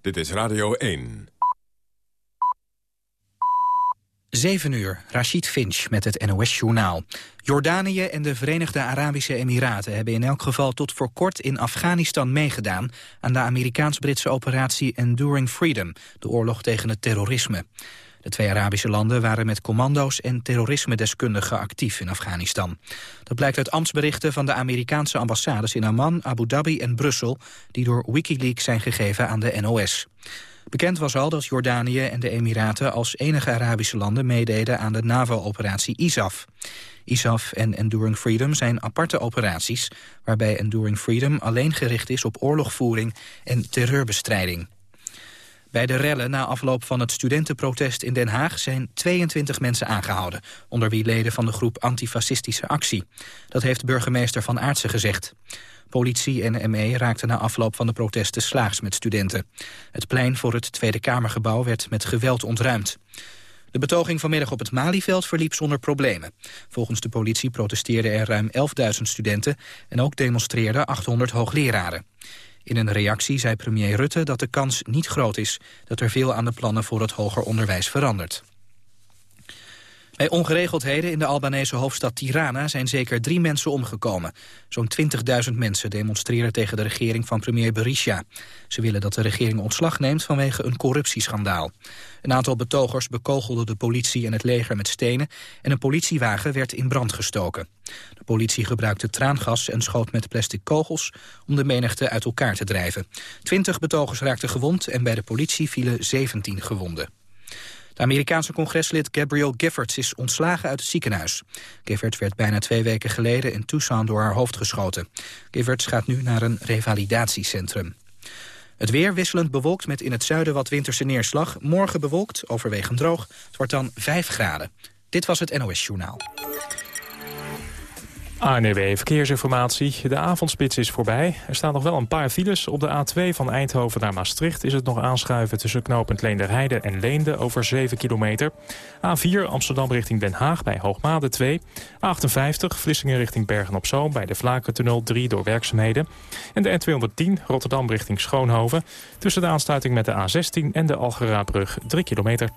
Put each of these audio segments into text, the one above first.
Dit is Radio 1. 7 uur, Rashid Finch met het NOS-journaal. Jordanië en de Verenigde Arabische Emiraten hebben in elk geval tot voor kort in Afghanistan meegedaan aan de Amerikaans-Britse operatie Enduring Freedom, de oorlog tegen het terrorisme. De twee Arabische landen waren met commando's en terrorisme-deskundigen actief in Afghanistan. Dat blijkt uit ambtsberichten van de Amerikaanse ambassades in Amman, Abu Dhabi en Brussel, die door Wikileaks zijn gegeven aan de NOS. Bekend was al dat Jordanië en de Emiraten als enige Arabische landen meededen aan de NAVO-operatie ISAF. ISAF en Enduring Freedom zijn aparte operaties, waarbij Enduring Freedom alleen gericht is op oorlogvoering en terreurbestrijding. Bij de rellen na afloop van het studentenprotest in Den Haag zijn 22 mensen aangehouden, onder wie leden van de groep Antifascistische Actie. Dat heeft burgemeester Van Aartsen gezegd. Politie en ME raakten na afloop van de protesten slaags met studenten. Het plein voor het Tweede Kamergebouw werd met geweld ontruimd. De betoging vanmiddag op het Malieveld verliep zonder problemen. Volgens de politie protesteerden er ruim 11.000 studenten... en ook demonstreerden 800 hoogleraren. In een reactie zei premier Rutte dat de kans niet groot is... dat er veel aan de plannen voor het hoger onderwijs verandert. Bij ongeregeldheden in de Albanese hoofdstad Tirana zijn zeker drie mensen omgekomen. Zo'n 20.000 mensen demonstreren tegen de regering van premier Berisha. Ze willen dat de regering ontslag neemt vanwege een corruptieschandaal. Een aantal betogers bekogelden de politie en het leger met stenen... en een politiewagen werd in brand gestoken. De politie gebruikte traangas en schoot met plastic kogels... om de menigte uit elkaar te drijven. Twintig betogers raakten gewond en bij de politie vielen 17 gewonden. De Amerikaanse congreslid Gabrielle Giffords is ontslagen uit het ziekenhuis. Giffords werd bijna twee weken geleden in Tucson door haar hoofd geschoten. Giffords gaat nu naar een revalidatiecentrum. Het weer wisselend bewolkt met in het zuiden wat winterse neerslag. Morgen bewolkt, overwegend droog. Het wordt dan 5 graden. Dit was het NOS Journaal. ANEW Verkeersinformatie. De avondspits is voorbij. Er staan nog wel een paar files. Op de A2 van Eindhoven naar Maastricht is het nog aanschuiven... tussen knooppunt Leenderheide en Leende over 7 kilometer. A4 Amsterdam richting Den Haag bij Hoogmade 2. A58 Vlissingen richting Bergen-op-Zoom... bij de Vlakentunnel 3 door werkzaamheden. En de N210 Rotterdam richting Schoonhoven... tussen de aansluiting met de A16 en de Algerabrug 3 kilometer.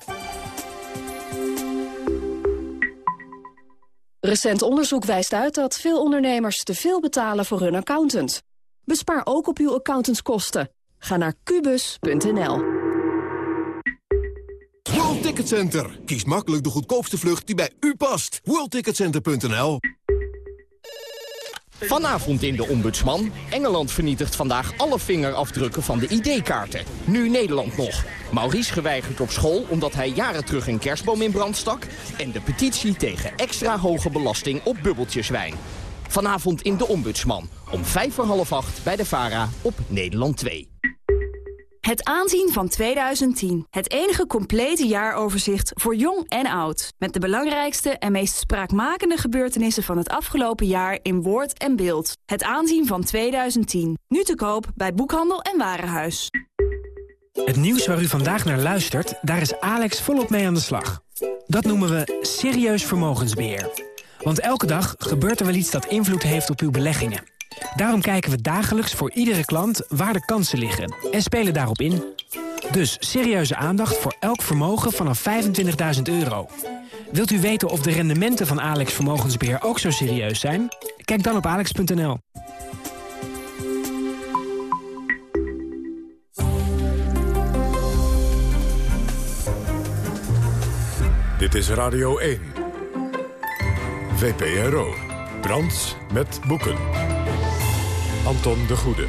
Recent onderzoek wijst uit dat veel ondernemers te veel betalen voor hun accountant. Bespaar ook op uw accountantskosten. Ga naar kubus.nl. World Ticket Center. Kies makkelijk de goedkoopste vlucht die bij u past. WorldTicketCenter.nl Vanavond in de Ombudsman. Engeland vernietigt vandaag alle vingerafdrukken van de ID-kaarten. Nu Nederland nog. Maurice geweigerd op school omdat hij jaren terug een kerstboom in brand stak. En de petitie tegen extra hoge belasting op bubbeltjeswijn. Vanavond in de Ombudsman. Om vijf voor half acht bij de VARA op Nederland 2. Het aanzien van 2010. Het enige complete jaaroverzicht voor jong en oud. Met de belangrijkste en meest spraakmakende gebeurtenissen van het afgelopen jaar in woord en beeld. Het aanzien van 2010. Nu te koop bij Boekhandel en Warenhuis. Het nieuws waar u vandaag naar luistert, daar is Alex volop mee aan de slag. Dat noemen we serieus vermogensbeheer. Want elke dag gebeurt er wel iets dat invloed heeft op uw beleggingen. Daarom kijken we dagelijks voor iedere klant waar de kansen liggen en spelen daarop in. Dus serieuze aandacht voor elk vermogen vanaf 25.000 euro. Wilt u weten of de rendementen van Alex Vermogensbeheer ook zo serieus zijn? Kijk dan op alex.nl. Dit is Radio 1. VPRO. Brands met boeken. Anton de Goede.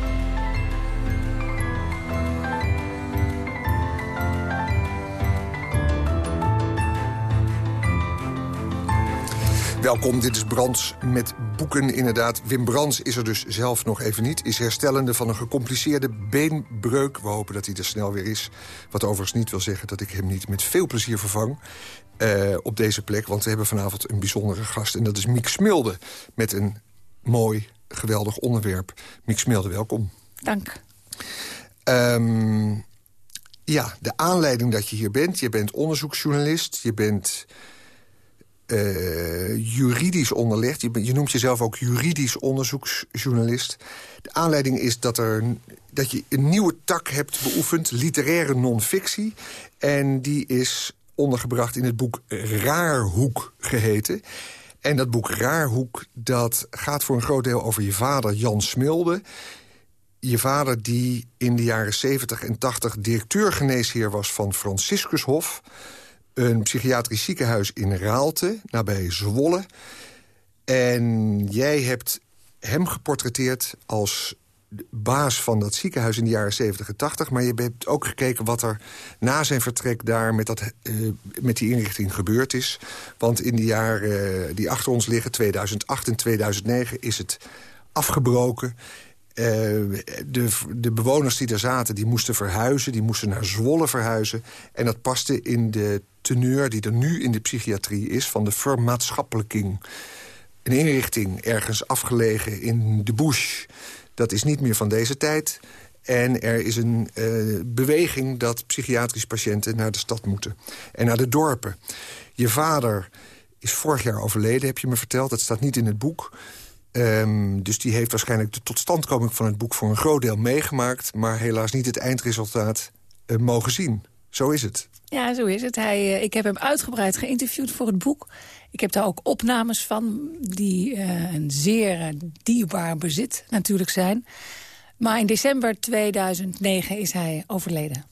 Welkom, dit is Brands met boeken inderdaad. Wim Brands is er dus zelf nog even niet. Is herstellende van een gecompliceerde beenbreuk. We hopen dat hij er snel weer is. Wat overigens niet wil zeggen dat ik hem niet met veel plezier vervang. Uh, op deze plek, want we hebben vanavond een bijzondere gast. En dat is Miek Smilde met een mooi, geweldig onderwerp. Smilde, welkom. Dank. Um, ja, de aanleiding dat je hier bent. Je bent onderzoeksjournalist. Je bent uh, juridisch onderlegd. Je, je, noemt jezelf ook juridisch onderzoeksjournalist. De aanleiding is dat, er, dat je een nieuwe tak hebt beoefend, literaire non-fictie. En die is ondergebracht in het boek Raarhoek geheten. En dat boek Raarhoek dat gaat voor een groot deel over je vader Jan Smilde. Je vader die in de jaren 70 en 80 directeur-geneesheer was van Franciscushof... een psychiatrisch ziekenhuis in Raalte, nabij Zwolle. En jij hebt hem geportretteerd als baas van dat ziekenhuis in de jaren 70 en 80. Maar je hebt ook gekeken wat er na zijn vertrek daar met, dat, uh, met die inrichting gebeurd is. Want in de jaren uh, die achter ons liggen, 2008 en 2009, is het afgebroken. Uh, de, de bewoners die daar zaten, die moesten verhuizen. Die moesten naar Zwolle verhuizen. En dat paste in de teneur die er nu in de psychiatrie is... van de vermaatschappelijking. Een inrichting ergens afgelegen in de bush dat is niet meer van deze tijd. En er is een uh, beweging dat psychiatrische patiënten naar de stad moeten. En naar de dorpen. Je vader is vorig jaar overleden, heb je me verteld. Dat staat niet in het boek. Um, dus die heeft waarschijnlijk de totstandkoming van het boek... voor een groot deel meegemaakt... maar helaas niet het eindresultaat uh, mogen zien. Zo is het. Ja, zo is het. Hij, uh, ik heb hem uitgebreid geïnterviewd voor het boek. Ik heb daar ook opnames van die uh, een zeer uh, dierbaar bezit natuurlijk zijn. Maar in december 2009 is hij overleden.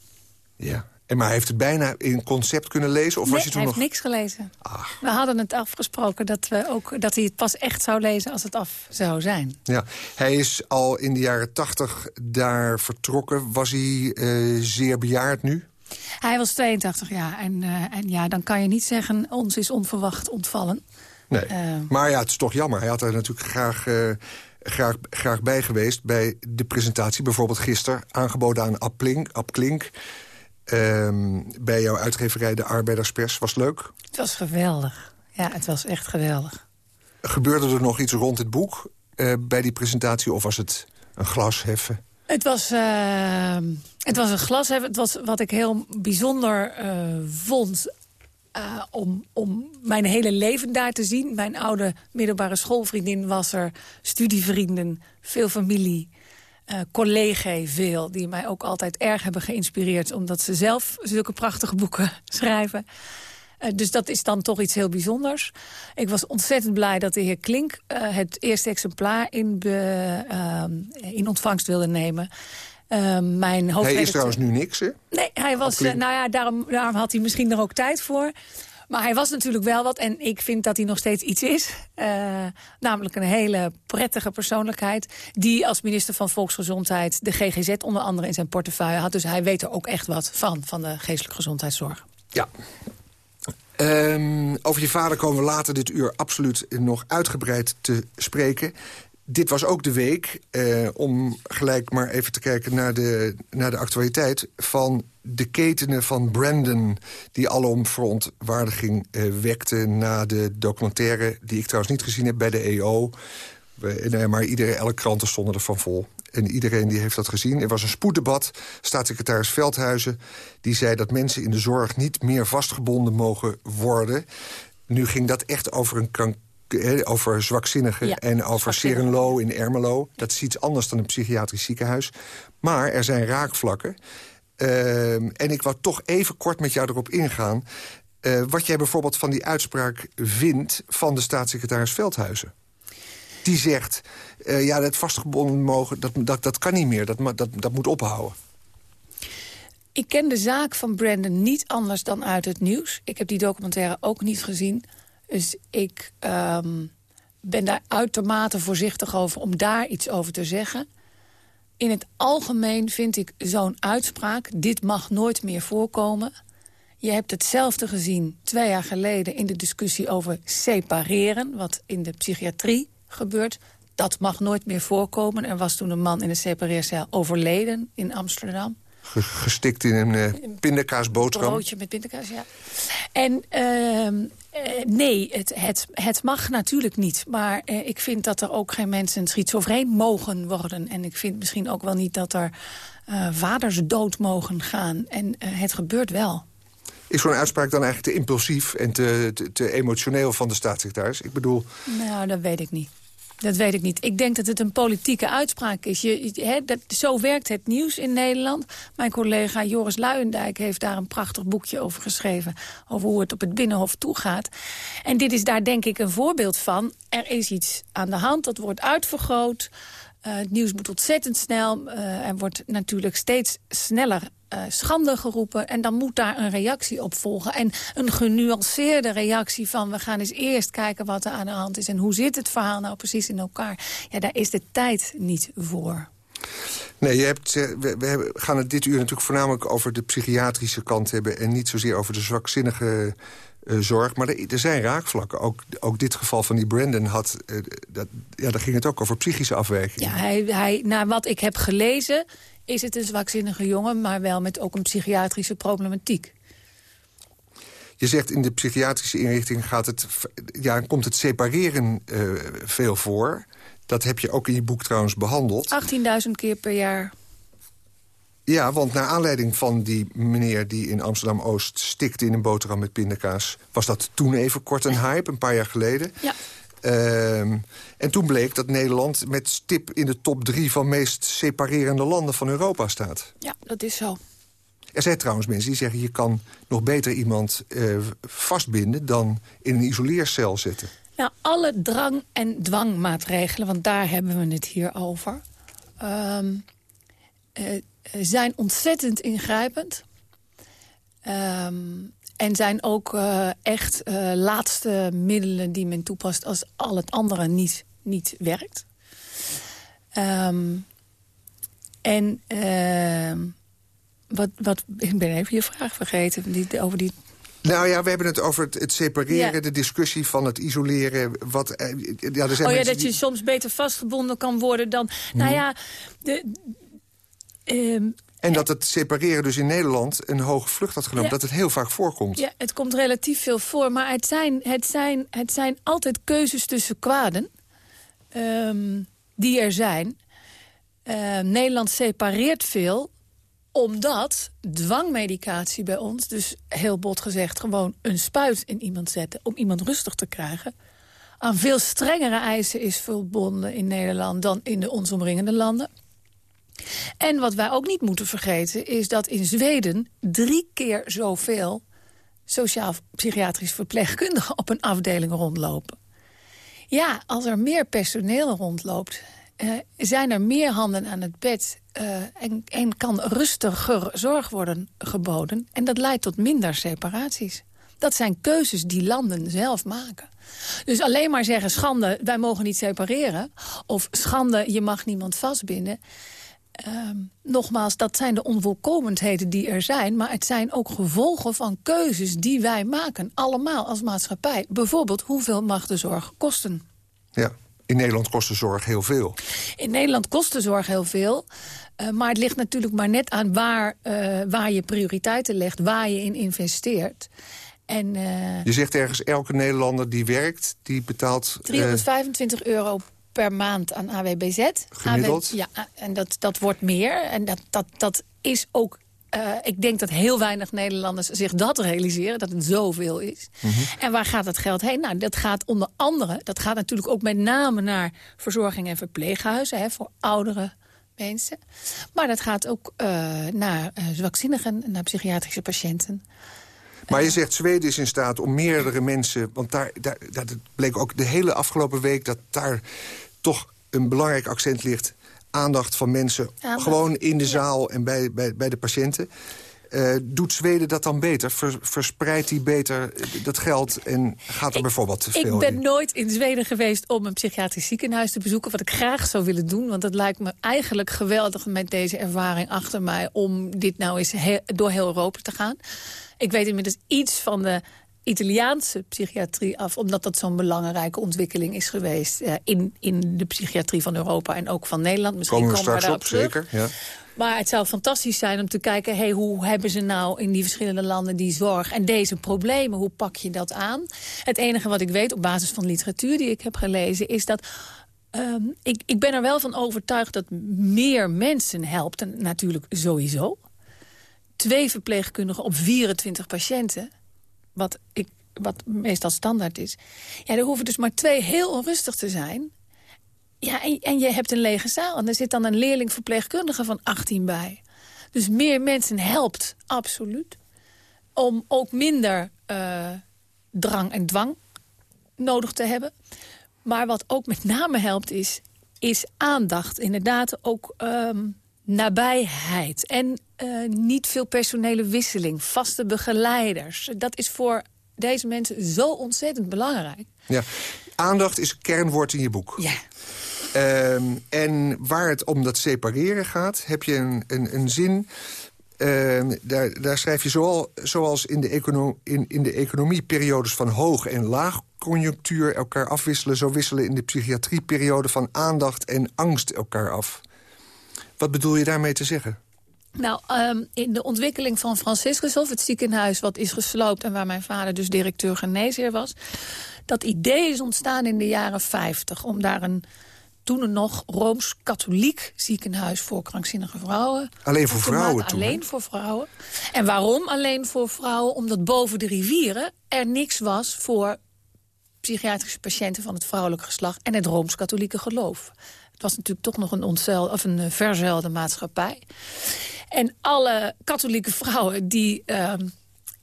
Ja, en maar hij heeft het bijna in concept kunnen lezen? Of nee, was je toen hij nog... heeft niks gelezen. Ach. We hadden het afgesproken dat, we ook, dat hij het pas echt zou lezen als het af zou zijn. Ja, hij is al in de jaren tachtig daar vertrokken. Was hij uh, zeer bejaard nu? Hij was 82 jaar. En, uh, en ja, dan kan je niet zeggen, ons is onverwacht ontvallen. Nee, uh, maar ja, het is toch jammer. Hij had er natuurlijk graag, uh, graag, graag bij geweest... bij de presentatie, bijvoorbeeld gisteren... aangeboden aan Ab Klink. Ab Klink bij jouw uitgeverij De Arbeiderspers. Was leuk? Het was geweldig. Ja, het was echt geweldig. Gebeurde er nog iets rond het boek bij die presentatie... of was het een glas heffen? Het was, uh, het was een glas. Het was wat ik heel bijzonder uh, vond. Uh, om, om mijn hele leven daar te zien. Mijn oude middelbare schoolvriendin was er. Studievrienden, veel familie. Uh, collega's veel, die mij ook altijd erg hebben geïnspireerd... omdat ze zelf zulke prachtige boeken schrijven. Uh, dus dat is dan toch iets heel bijzonders. Ik was ontzettend blij dat de heer Klink uh, het eerste exemplaar in, be, uh, in ontvangst wilde nemen. mijn hij is trouwens nu niks, hè? Nee, hij was, nou ja, daarom, daarom had hij misschien er ook tijd voor. Maar hij was natuurlijk wel wat, en ik vind dat hij nog steeds iets is. Uh, namelijk een hele prettige persoonlijkheid... die als minister van Volksgezondheid de GGZ onder andere in zijn portefeuille had. Dus hij weet er ook echt wat van, van de geestelijke gezondheidszorg. Ja, Um, over je vader komen we later dit uur absoluut nog uitgebreid te spreken. Dit was ook de week, uh, om gelijk maar even te kijken naar de, naar de actualiteit... van de ketenen van Brandon, die alom verontwaardiging uh, wekte... na de documentaire, die ik trouwens niet gezien heb bij de EO... Maar iedere, elke krant stond ervan vol. En iedereen die heeft dat gezien. Er was een spoeddebat. Staatssecretaris Veldhuizen die zei dat mensen in de zorg... niet meer vastgebonden mogen worden. Nu ging dat echt over een krank over zwakzinnigen ja, en over Serenlo in Ermelo. Dat is iets anders dan een psychiatrisch ziekenhuis. Maar er zijn raakvlakken. Uh, en ik wou toch even kort met jou erop ingaan... Uh, wat jij bijvoorbeeld van die uitspraak vindt van de staatssecretaris Veldhuizen die zegt... Uh, ja, dat vastgebonden mogen, dat, dat, dat kan niet meer, dat, dat, dat moet ophouden. Ik ken de zaak van Brandon niet anders dan uit het nieuws. Ik heb die documentaire ook niet gezien. Dus ik um, ben daar uitermate voorzichtig over om daar iets over te zeggen. In het algemeen vind ik zo'n uitspraak... dit mag nooit meer voorkomen... Je hebt hetzelfde gezien twee jaar geleden in de discussie over separeren... wat in de psychiatrie gebeurt. Dat mag nooit meer voorkomen. Er was toen een man in een separeercel overleden in Amsterdam. Gestikt in een uh, pindakaasboterham. Een broodje met pindakaas, ja. En uh, uh, nee, het, het, het mag natuurlijk niet. Maar uh, ik vind dat er ook geen mensen schizofreen mogen worden. En ik vind misschien ook wel niet dat er uh, vaders dood mogen gaan. En uh, het gebeurt wel. Is zo'n uitspraak dan eigenlijk te impulsief en te, te, te emotioneel van de staatssecretaris? Ik bedoel... Nou, dat weet ik niet. Dat weet ik niet. Ik denk dat het een politieke uitspraak is. Je, dat, zo werkt het nieuws in Nederland. Mijn collega Joris Luijendijk heeft daar een prachtig boekje over geschreven. Over hoe het op het Binnenhof toegaat. En dit is daar denk ik een voorbeeld van. Er is iets aan de hand, dat wordt uitvergroot. Uh, het nieuws moet ontzettend snel. Uh, er wordt natuurlijk steeds sneller uh, schande geroepen. En dan moet daar een reactie op volgen. En een genuanceerde reactie van... we gaan eens eerst kijken wat er aan de hand is... en hoe zit het verhaal nou precies in elkaar. Ja, daar is de tijd niet voor. Nee, je hebt, we, we, gaan het dit uur natuurlijk voornamelijk over de psychiatrische kant hebben... en niet zozeer over de zwakzinnige uh, zorg. Maar er, er, zijn raakvlakken. Ook, ook dit geval van die Brandon had... Uh, dat, ja, daar ging het ook over psychische afwijkingen. Ja, hij, hij, naar wat ik heb gelezen is het een zwakzinnige jongen... maar wel met ook een psychiatrische problematiek. Je zegt in de psychiatrische inrichting gaat het, ja, komt het separeren uh, veel voor. Dat heb je ook in je boek trouwens behandeld. 18.000 keer per jaar. Ja, want naar aanleiding van die meneer die in Amsterdam-Oost stikte in een boterham met pindakaas... was dat toen even kort een hype, een paar jaar geleden. Ja. Uh, en toen bleek dat Nederland met stip in de top drie... van meest separerende landen van Europa staat. Ja, dat is zo. Er zijn trouwens mensen die zeggen... je kan nog beter iemand uh, vastbinden dan in een isoleercel zetten. Nou, alle drang- en dwangmaatregelen, want daar hebben we het hier over... Uh, uh, zijn ontzettend ingrijpend. Um, en zijn ook uh, echt uh, laatste middelen die men toepast... als al het andere niet, niet werkt. Um, en uh, wat, wat, ik ben even je vraag vergeten die, over die... Nou ja, we hebben het over het, het separeren, ja. de discussie van het isoleren. Wat, ja, er zijn oh ja, dat die... je soms beter vastgebonden kan worden dan... Hmm. Nou ja, de, Um, en dat het separeren dus in Nederland een hoge vlucht had genomen. Ja. Dat het heel vaak voorkomt. Ja, het komt relatief veel voor. Maar het zijn, het zijn, het zijn altijd keuzes tussen kwaden. Um, die er zijn. Uh, Nederland separeert veel omdat dwangmedicatie bij ons, dus heel bot gezegd... gewoon een spuit in iemand zetten om iemand rustig te krijgen... aan veel strengere eisen is verbonden in Nederland... dan in de ons omringende landen. En wat wij ook niet moeten vergeten is dat in Zweden drie keer zoveel sociaal-psychiatrisch verpleegkundigen op een afdeling rondlopen. Ja, als er meer personeel rondloopt, uh, zijn er meer handen aan het bed... Uh, en, en kan rustiger zorg worden geboden. En dat leidt tot minder separaties. Dat zijn keuzes die landen zelf maken. Dus alleen maar zeggen, schande, wij mogen niet separeren... of schande, je mag niemand vastbinden... Um, nogmaals, dat zijn de onvolkomenheden die er zijn... maar het zijn ook gevolgen van keuzes die wij maken. Allemaal als maatschappij. Bijvoorbeeld, hoeveel mag de zorg kosten? Ja, in Nederland kost de zorg heel veel. In Nederland kost de zorg heel veel. Uh, maar het ligt natuurlijk maar net aan waar, uh, waar je prioriteiten legt... waar je in investeert. En, uh, je zegt ergens, elke Nederlander die werkt, die betaalt... 325 euro per maand aan AWBZ. Gemiddeld? AW, ja, en dat, dat wordt meer. En dat, dat, dat is ook... Uh, ik denk dat heel weinig Nederlanders zich dat realiseren, dat het zoveel is. Mm -hmm. En waar gaat het geld heen? Nou, dat gaat onder andere, dat gaat natuurlijk ook met name naar verzorging en verpleeghuizen, hè, voor oudere mensen. Maar dat gaat ook uh, naar uh, zwakzinnigen, naar psychiatrische patiënten. Maar je zegt Zweden is in staat om meerdere mensen... want daar, daar, dat bleek ook de hele afgelopen week... dat daar toch een belangrijk accent ligt. Aandacht van mensen, Aandacht. gewoon in de zaal en bij, bij, bij de patiënten. Uh, doet Zweden dat dan beter? Ver, verspreidt hij beter dat geld en gaat er ik, bijvoorbeeld te veel Ik ben in? nooit in Zweden geweest om een psychiatrisch ziekenhuis te bezoeken... wat ik graag zou willen doen, want het lijkt me eigenlijk geweldig... met deze ervaring achter mij om dit nou eens he door heel Europa te gaan. Ik weet inmiddels iets van de Italiaanse psychiatrie af... omdat dat zo'n belangrijke ontwikkeling is geweest... Uh, in, in de psychiatrie van Europa en ook van Nederland. Misschien komen we komen straks we op, zeker. Ja. Maar het zou fantastisch zijn om te kijken... Hey, hoe hebben ze nou in die verschillende landen die zorg... en deze problemen, hoe pak je dat aan? Het enige wat ik weet op basis van literatuur die ik heb gelezen... is dat um, ik, ik ben er wel van overtuigd dat meer mensen helpt. En natuurlijk sowieso. twee verpleegkundigen op 24 patiënten... wat, ik, wat meestal standaard is... ja, er hoeven dus maar twee heel onrustig te zijn... Ja, en, je hebt een lege zaal. En er zit dan een leerling verpleegkundige van 18 bij. Dus meer mensen helpt, absoluut. Om ook minder uh, drang en dwang nodig te hebben. Maar wat ook met name helpt is, is aandacht. Inderdaad ook um, nabijheid. En uh, niet veel personele wisseling. Vaste begeleiders. Dat is voor deze mensen zo ontzettend belangrijk. Ja, aandacht is een kernwoord in je boek. Ja. Um, en waar het om dat separeren gaat, heb je een, een, een zin... Uh, daar, daar, schrijf je zoal, zoals in de, econo in, in de economie periodes van hoog en laag conjunctuur elkaar afwisselen... zo wisselen in de psychiatrie perioden van aandacht en angst elkaar af. Wat bedoel je daarmee te zeggen? Nou, um, in de ontwikkeling van Franciscushof, het ziekenhuis wat is gesloopt... en waar mijn vader dus directeur geneesheer was... dat idee is ontstaan in de jaren 50 om daar een toen er nog Rooms-Katholiek ziekenhuis voor krankzinnige vrouwen. Alleen voor vrouwen toen? Alleen voor vrouwen. En waarom alleen voor vrouwen? Omdat boven de rivieren er niks was voor psychiatrische patiënten van het vrouwelijk geslacht... en het Rooms-Katholieke geloof. Het was natuurlijk toch nog een, ontzel, of een verzuilde maatschappij. En alle katholieke vrouwen die... Uh,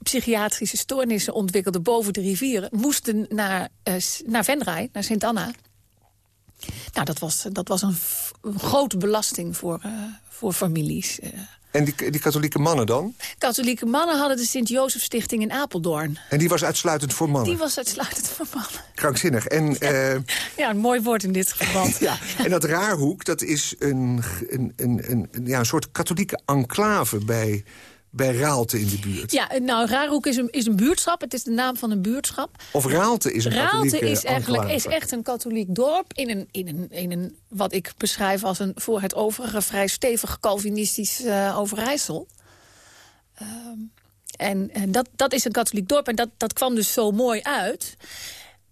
psychiatrische stoornissen ontwikkelden boven de rivieren... moesten naar, uh, naar Venray, naar Sint-Anna. Nou, dat was, dat was een, grote belasting voor, uh, voor families. En die, die katholieke mannen dan? Katholieke mannen hadden de Sint-Jozef-stichting in Apeldoorn. En die was uitsluitend voor mannen? Die was uitsluitend voor mannen. Krankzinnig. En, ja, uh, ja een mooi woord in dit geval. ja. En dat Raarhoek, dat is een, een, een, een, ja, een soort katholieke enclave bij bij Raalte in de buurt. Ja, nou, Raarhoek is een, is een buurtschap. Het is de naam van een buurtschap. Of Raalte is een Raalte is eigenlijk is echt een katholiek dorp... In een, in, een, in een, wat ik beschrijf als een voor het overige... vrij stevig Calvinistisch uh, Overijssel. Um, en, en dat, dat is een katholiek dorp en dat, dat kwam dus zo mooi uit...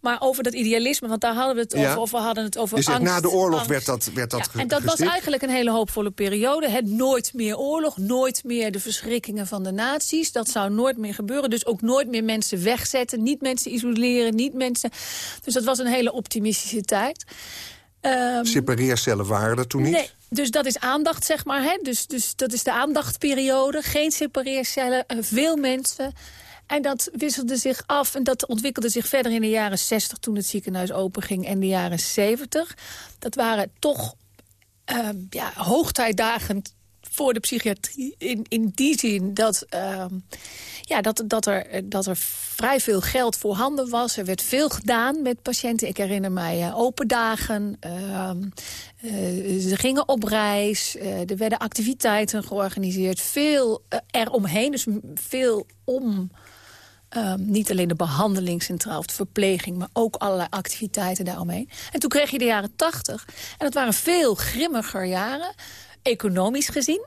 Maar over dat idealisme, want daar hadden we het over. Ja. Of we hadden het over dus angst, na de oorlog angst. werd dat, werd dat ja, En dat was eigenlijk een hele hoopvolle periode. Het nooit meer oorlog, nooit meer de verschrikkingen van de nazi's. Dat zou nooit meer gebeuren. Dus ook nooit meer mensen wegzetten. Niet mensen isoleren, niet mensen... Dus dat was een hele optimistische tijd. Um, Separeercellen waren er toen niet? Nee, dus dat is aandacht, zeg maar. Hè? Dus, dus dat is de aandachtperiode. Geen separeercellen, veel mensen... En dat wisselde zich af en dat ontwikkelde zich verder in de jaren 60... toen het ziekenhuis openging en de jaren 70. Dat waren toch uh, ja, hoogtijdagen voor de psychiatrie. In, in die zin dat, uh, ja, dat, dat, er, dat er vrij veel geld voorhanden was. Er werd veel gedaan met patiënten. Ik herinner mij uh, open dagen. Uh, ze gingen op reis. er werden activiteiten georganiseerd. Veel eromheen, dus veel om... Um, niet alleen de behandeling centraal of de verpleging... maar ook allerlei activiteiten daaromheen. En toen kreeg je de jaren tachtig. En dat waren veel grimmiger jaren, economisch gezien.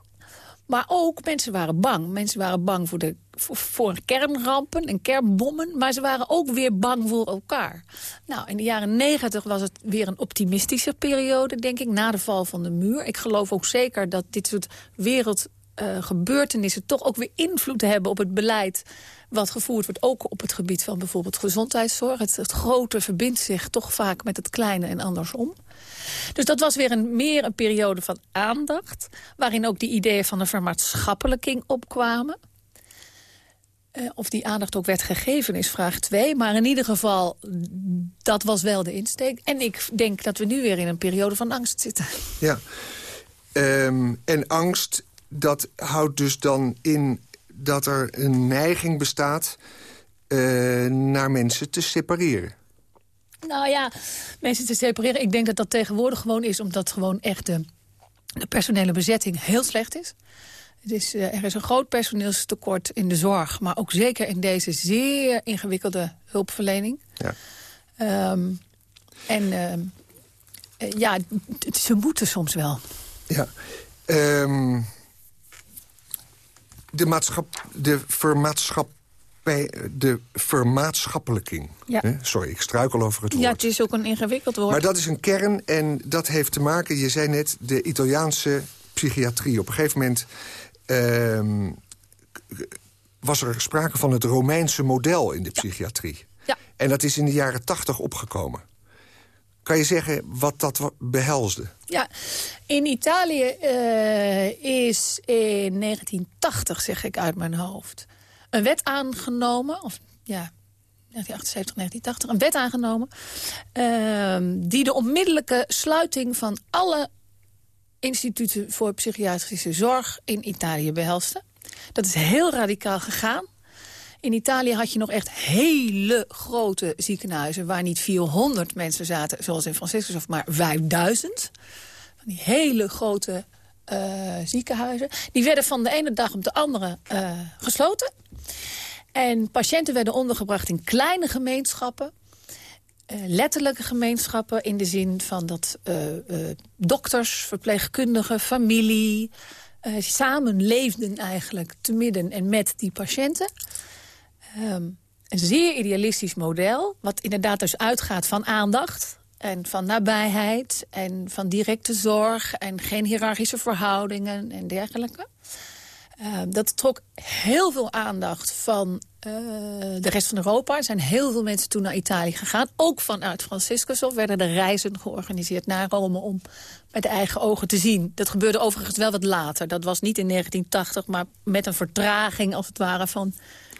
Maar ook mensen waren bang. Mensen waren bang voor, de, voor, kernrampen en kernbommen. Maar ze waren ook weer bang voor elkaar. Nou, in de jaren negentig was het weer een optimistische periode, denk ik. Na de val van de muur. Ik geloof ook zeker dat dit soort wereldgebeurtenissen... Toch ook weer invloed hebben op het beleid wat gevoerd wordt ook op het gebied van bijvoorbeeld gezondheidszorg. Het, grote verbindt zich toch vaak met het kleine en andersom. Dus dat was weer een, meer een periode van aandacht... waarin ook die ideeën van de vermaatschappelijking opkwamen. Uh, of die aandacht ook werd gegeven is vraag 2. Maar in ieder geval, dat was wel de insteek. En ik denk dat we nu weer in een periode van angst zitten. Ja, um, en angst, dat houdt dus dan in dat er een neiging bestaat uh, naar mensen te separeren. Nou ja, mensen te separeren. Ik denk dat dat tegenwoordig gewoon is... omdat gewoon echt de, de personele bezetting heel slecht is. Het is uh, er is een groot personeelstekort in de zorg... maar ook zeker in deze zeer ingewikkelde hulpverlening. Ja. Um, en uh, ja, ze moeten soms wel. Ja. Um, de, maatschap, de vermaatschap de vermaatschappelijking. Ja. Sorry, ik struikel over het woord. Ja, het is ook een ingewikkeld woord. Maar dat is een kern en dat heeft te maken, je zei net... de Italiaanse psychiatrie. Op een gegeven moment uh, was er sprake van het Romeinse model in de psychiatrie. Ja. En dat is in de jaren tachtig opgekomen. Kan je zeggen wat dat behelsde? Ja, in Italië uh, is in 1980, zeg ik uit mijn hoofd... een wet aangenomen, of ja, 1978, 1980, een wet aangenomen... Uh, die de onmiddellijke sluiting van alle instituten voor psychiatrische zorg in Italië behelste. Dat is heel radicaal gegaan. In Italië had je nog echt hele grote ziekenhuizen... waar niet 400 mensen zaten, zoals in Franciscus, maar 5000. Van die hele grote uh, ziekenhuizen. Die werden van de ene dag op de andere uh, gesloten. En patiënten werden ondergebracht in kleine gemeenschappen. Uh, letterlijke gemeenschappen in de zin van dat dokters, verpleegkundigen, familie... samen leefden eigenlijk te midden en met die patiënten. Um, een zeer idealistisch model, wat inderdaad dus uitgaat van aandacht... en van nabijheid en van directe zorg... en geen hiërarchische verhoudingen en dergelijke. Uh, dat trok heel veel aandacht van uh, de rest van Europa. Er zijn heel veel mensen toen naar Italië gegaan. Ook vanuit Franciscus of werden er reizen georganiseerd naar Rome... om met eigen ogen te zien. Dat gebeurde overigens wel wat later. Dat was niet in 1980, maar met een vertraging als het ware van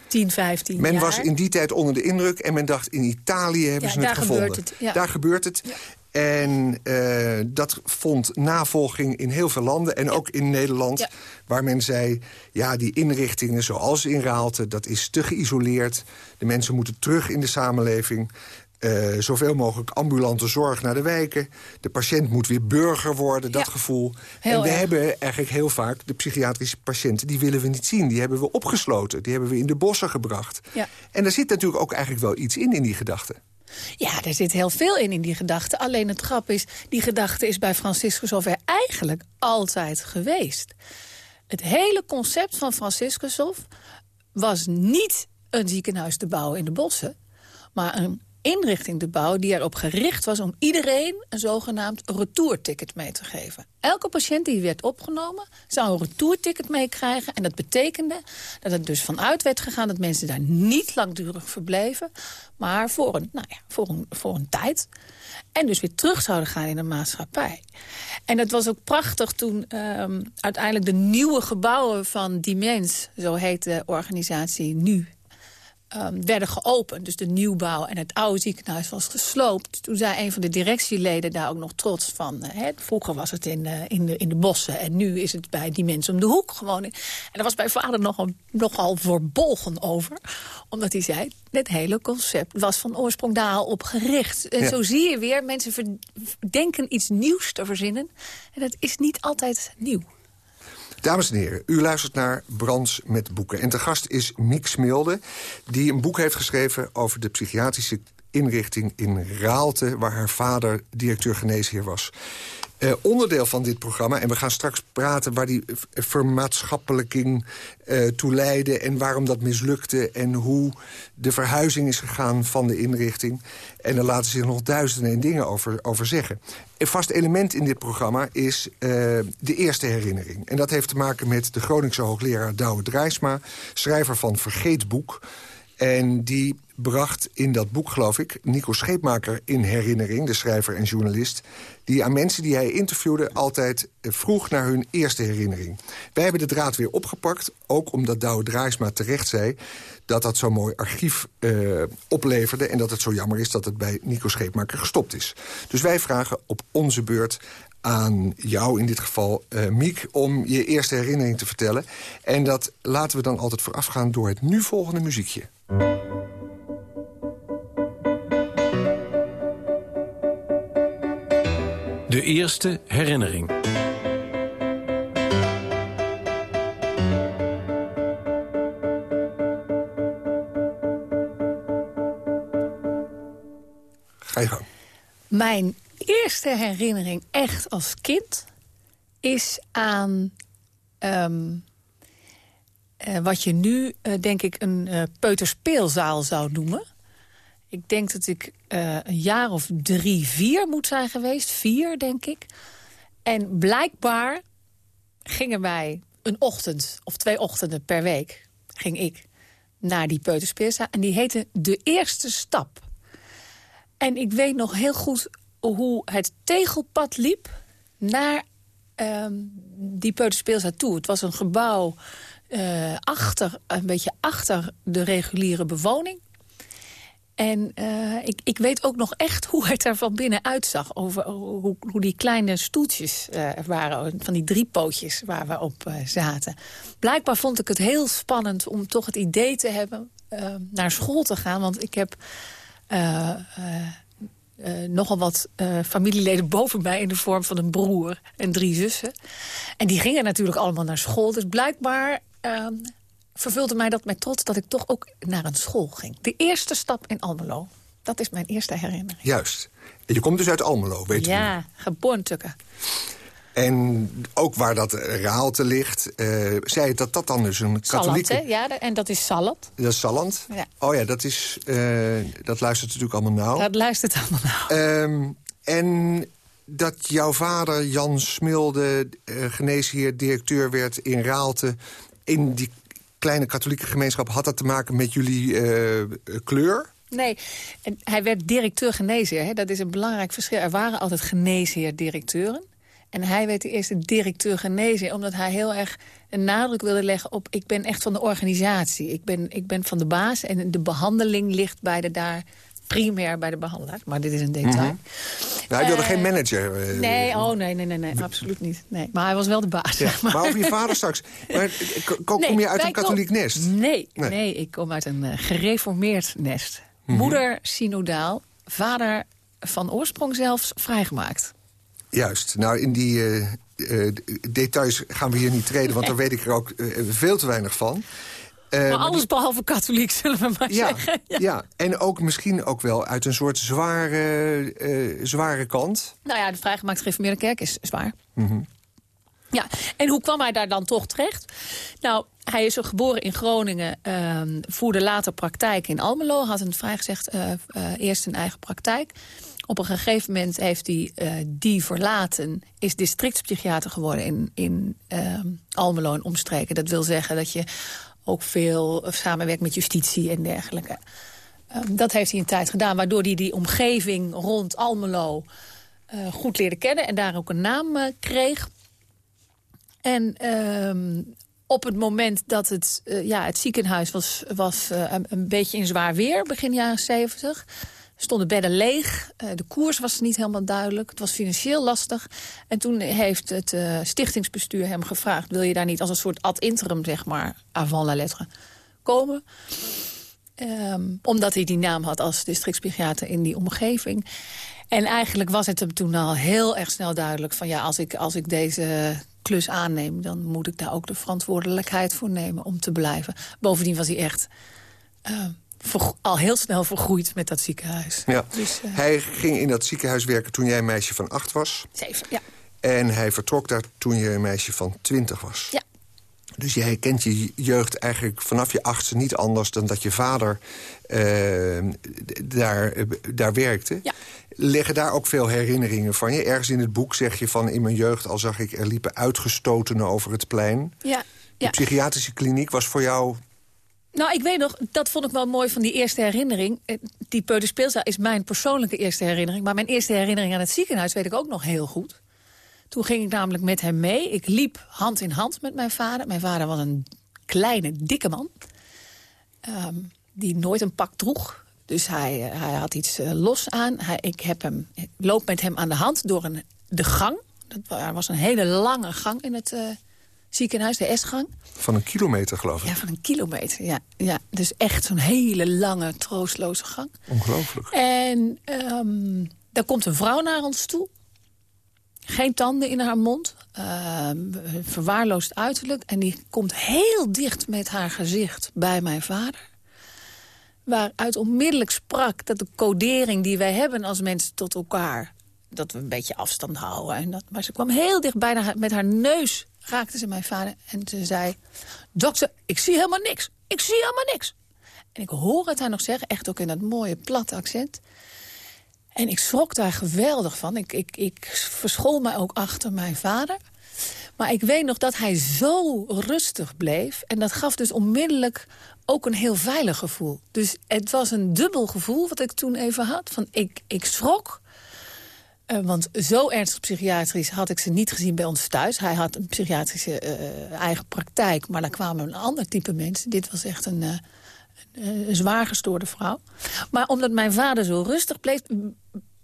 10, 15 men jaar. was in die tijd onder de indruk en men dacht... in Italië hebben Ja, ze het daar gevonden. gebeurt het, ja. Daar gebeurt het. En eh, dat vond navolging in heel veel landen. En ook in Nederland. Waar men zei, ja, die inrichtingen zoals in Raalte... dat is te geïsoleerd. De mensen moeten terug in de samenleving. Eh, zoveel mogelijk ambulante zorg naar de wijken. De patiënt moet weer burger worden, dat Ja. gevoel. En we erg. hebben eigenlijk heel vaak de psychiatrische patiënten... die willen we niet zien, die hebben we opgesloten. Die hebben we in de bossen gebracht. Ja. En daar zit natuurlijk ook eigenlijk wel iets in, in die gedachte. Ja, er zit heel veel in, in die gedachte. Alleen het grap is, die gedachte is bij Franciscus of er eigenlijk altijd geweest. Het hele concept van Franciscus was niet een ziekenhuis te bouwen in de bossen... maar een inrichting te bouwen die erop gericht was... om iedereen een zogenaamd retourticket mee te geven. Elke patiënt die werd opgenomen zou een retourticket meekrijgen. En dat betekende dat het dus vanuit werd gegaan... dat mensen daar niet langdurig verbleven... maar voor een, nou ja, voor een, voor een tijd. En dus weer terug zouden gaan in de maatschappij. En het was ook prachtig toen ehm, uiteindelijk de nieuwe gebouwen van Dimens... zo heet de organisatie nu, ehm, werden geopend. Dus de nieuwbouw en het oude ziekenhuis was gesloopt. Toen zei een van de directieleden daar ook nog trots van... eh, hè, vroeger was het in, eh, in, de, in de bossen en nu is het bij die mensen om de hoek. Gewoon. En daar was mijn vader nogal, nogal verbolgen over. Omdat hij zei, dit hele concept was van oorsprong daar al op gericht. En Ja. zo zie je weer, mensen denken iets nieuws te verzinnen. En dat is niet altijd nieuw. Dames en heren, u luistert naar Brands met boeken. En te gast is Miek Smilde, die een boek heeft geschreven... over de psychiatrische inrichting in Raalte... waar haar vader directeur geneesheer was. Eh, onderdeel van dit programma, en we gaan straks praten... waar die vermaatschappelijking eh toe leidde... en waarom dat mislukte en hoe de verhuizing is gegaan van de inrichting. En er laten zich nog duizenden en dingen over, over zeggen. Een vast element in dit programma is eh, de eerste herinnering. En dat heeft te maken met de Groningse hoogleraar Douwe Drijsma... schrijver van Vergeetboek... En die bracht in dat boek, geloof ik, Nico Scheepmaker in herinnering... de schrijver en journalist, die aan mensen die hij interviewde... altijd eh, vroeg naar hun eerste herinnering. Wij hebben de draad weer opgepakt, ook omdat Douwe Draaisma terecht zei... dat dat zo'n mooi archief eh, opleverde... en dat het zo jammer is dat het bij Nico Scheepmaker gestopt is. Dus wij vragen op onze beurt aan jou in dit geval, eh, Miek... om je eerste herinnering te vertellen. En dat laten we dan altijd voorafgaan door het nu volgende muziekje. De eerste herinnering. Ga je gang. Mijn eerste herinnering echt als kind is aan ehm, eh, wat je nu, eh, denk ik, een eh, peuterspeelzaal zou noemen. Ik denk dat ik een jaar of drie, vier moet zijn geweest. Vier, denk ik. En blijkbaar gingen wij een ochtend of twee ochtenden per week ging ik naar die peuterspeelzaal. En die heette De Eerste Stap. En ik weet nog heel goed hoe het tegelpad liep naar ehm, die peuterspeelzaal toe. Het was een gebouw uh, achter, een beetje achter de reguliere bewoning. En uh, ik, ik weet ook nog echt hoe het er van binnen uitzag. Over hoe, hoe die kleine stoeltjes uh, waren, van die drie pootjes waar we op zaten. Blijkbaar vond ik het heel spannend om toch het idee te hebben naar school te gaan. Want ik heb nogal wat familieleden boven mij in de vorm van een broer en drie zussen. En die gingen natuurlijk allemaal naar school. Dus blijkbaar ehm, vervulde mij dat met trots dat ik toch ook naar een school ging. De eerste stap in Almelo. Dat is mijn eerste herinnering. Juist. En je komt dus uit Almelo, weet je? Ja, geboren tukken. En ook waar dat Raalte ligt, uh, zei het dat dat dan dus een katholieke... Ja, en dat is Salland. Dat is Salland? Ja. Oh ja, dat, is, uh, dat luistert natuurlijk allemaal nauw. Dat luistert allemaal nauw. Um, en dat jouw vader, Jan Smilde, uh, geneesheer, directeur werd in Raalte... in die kleine katholieke gemeenschap... had dat te maken met jullie kleur? Nee, en hij werd directeur geneesheer. Hè? Dat is een belangrijk verschil. Er waren altijd geneesheer-directeuren. En hij werd de eerste directeur geneesheer... omdat hij heel erg een nadruk wilde leggen op... ik ben echt van de organisatie. Ik ben, ik ben van de baas en de behandeling ligt bij de daar primair bij de behandelaar. Maar dit is een detail. Mm -hmm. nou, hij wilde uh, geen manager. Uh, nee, oh nee, nee, nee, nee, absoluut niet. Nee. Maar hij was wel de baas. Ja, maar. maar over je vader straks. Maar, kom nee, je uit een katholiek kom, nest? Nee, nee, nee, ik kom uit een uh, gereformeerd nest. Mm -hmm. Moeder synodaal, vader van oorsprong zelfs vrijgemaakt. Juist. Nou, in die uh, details gaan we hier niet treden... want daar weet ik er ook veel te weinig van. maar alles behalve katholiek, zullen we maar ja, zeggen. Ja. ja, en ook misschien ook wel uit een soort zware, zware kant. Nou ja, de vrijgemaakt gereformeerde kerk is zwaar. Mm -hmm. Ja, en hoe kwam hij daar dan toch terecht? Nou, hij is geboren in Groningen, uh, voerde later praktijk in Almelo. Had een vrijgezegd eerst een eigen praktijk. Op een gegeven moment heeft hij uh, die verlaten, is districtspsychiater geworden in, in uh, Almelo en omstreken. Dat wil zeggen dat je ook veel samenwerkt met justitie en dergelijke. Uh, dat heeft hij een tijd gedaan, waardoor hij die omgeving rond Almelo goed leerde kennen en daar ook een naam kreeg. En uh, op het moment dat het, ja, het ziekenhuis was, was een, een, beetje in zwaar weer, begin jaren 70 stonden bedden leeg. Uh, de koers was niet helemaal duidelijk. Het was financieel lastig. En toen heeft het uh, stichtingsbestuur hem gevraagd... wil je daar niet als een soort ad interim, zeg maar, avant la lettre, komen? Um, omdat hij die naam had als districtspsychiater in die omgeving. En eigenlijk was het hem toen al heel erg snel duidelijk... van ja, als ik, als ik deze klus aanneem... dan moet ik daar ook de verantwoordelijkheid voor nemen om te blijven. Bovendien was hij echt... Uh, al heel snel vergroeid met dat ziekenhuis. Ja. Dus, uh... Hij ging in dat ziekenhuis werken toen jij een meisje van acht was. Zeven, ja. En hij vertrok daar toen je een meisje van twintig was. Ja. Dus jij kent je jeugd eigenlijk vanaf je achtste niet anders... dan dat je vader uh, daar, daar werkte. Ja. Liggen daar ook veel herinneringen van je? Ergens in het boek zeg je van... in mijn jeugd al zag ik er liepen uitgestotenen over het plein. Ja. De ja. psychiatrische kliniek was voor jou nou, ik weet nog, dat vond ik wel mooi van die eerste herinnering. Die Peuterspeelzaal is mijn persoonlijke eerste herinnering. Maar mijn eerste herinnering aan het ziekenhuis weet ik ook nog heel goed. Toen ging ik namelijk met hem mee. Ik liep hand in hand met mijn vader. Mijn vader was een kleine, dikke man. Um, die nooit een pak droeg. Dus hij, uh, hij had iets uh, los aan. Hij, ik, heb hem, loop met hem aan de hand door een, de gang. Dat, was een hele lange gang in het... Uh, ziekenhuis, de S-gang. Van een kilometer, geloof ik. Ja, van een kilometer, ja. ja. Dus echt zo'n hele lange, troostloze gang. Ongelooflijk. En um, daar komt een vrouw naar ons toe. Geen tanden in haar mond. Uh, verwaarloosd uiterlijk. En die komt heel dicht met haar gezicht bij mijn vader. Waaruit onmiddellijk sprak dat de codering die wij hebben als mensen tot elkaar... dat we een beetje afstand houden. En dat, maar ze kwam heel dicht bij haar, met haar neus raakte ze mijn vader en ze zei... dokter, ik zie helemaal niks. Ik zie helemaal niks. En ik hoor het haar nog zeggen, echt ook in dat mooie platte accent. En ik schrok daar geweldig van. Ik, ik, ik verschool mij ook achter mijn vader. Maar ik weet nog dat hij zo rustig bleef. En dat gaf dus onmiddellijk ook een heel veilig gevoel. Dus het was een dubbel gevoel wat ik toen even had. Van ik, ik schrok. Uh, want zo ernstig psychiatrisch had ik ze niet gezien bij ons thuis. Hij had een psychiatrische uh, eigen praktijk, maar daar kwamen een ander type mensen. Dit was echt een, uh, een zwaar gestoorde vrouw. Maar omdat mijn vader zo rustig bleef,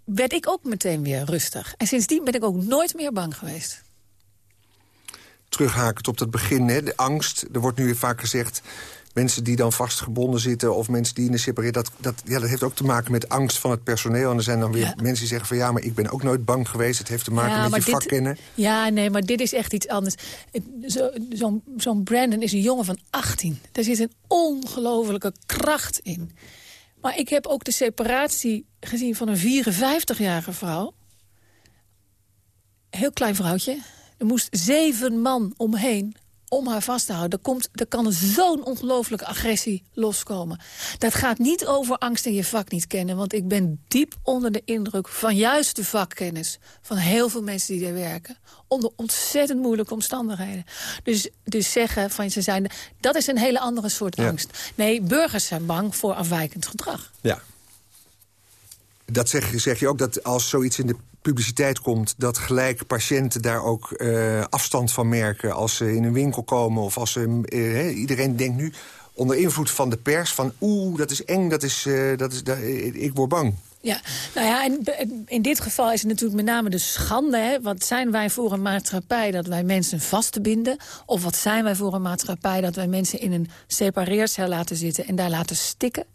werd ik ook meteen weer rustig. En sindsdien ben ik ook nooit meer bang geweest. Terughakend op dat begin, hè, de angst. Er wordt nu weer vaak gezegd mensen die dan vastgebonden zitten... of mensen die in de separeer... Dat, dat, ja, dat heeft ook te maken met angst van het personeel. En er zijn dan weer mensen die zeggen van... ja, maar ik ben ook nooit bang geweest. Het heeft te maken ja, met je vak kennen. Ja, nee, maar dit is echt iets anders. Zo'n zo, zo Brandon is een jongen van 18. Daar zit een ongelofelijke kracht in. Maar ik heb ook de separatie gezien van een 54-jarige vrouw. Heel klein vrouwtje. Er moest zeven man omheen om haar vast te houden. Er, komt, er kan zo'n ongelooflijke agressie loskomen. Dat gaat niet over angst en je vak niet kennen. Want ik ben diep onder de indruk van juist de vakkennis... van heel veel mensen die daar werken. Onder ontzettend moeilijke omstandigheden. Dus, dus zeggen van ze zijn... Dat is een hele andere soort angst. Nee, burgers zijn bang voor afwijkend gedrag. Ja. Dat zeg, zeg je ook dat als zoiets in de publiciteit komt... dat gelijk patiënten daar ook uh, afstand van merken... als ze in een winkel komen of als ze... Uh, iedereen denkt nu onder invloed van de pers van... oeh, dat is eng, dat is, uh, dat is, ik word bang. Ja, nou ja, en in dit geval is het natuurlijk met name de schande. Hè? Wat zijn wij voor een maatschappij dat wij mensen vast binden? Of wat zijn wij voor een maatschappij dat wij mensen in een separeercel laten zitten... en daar laten stikken?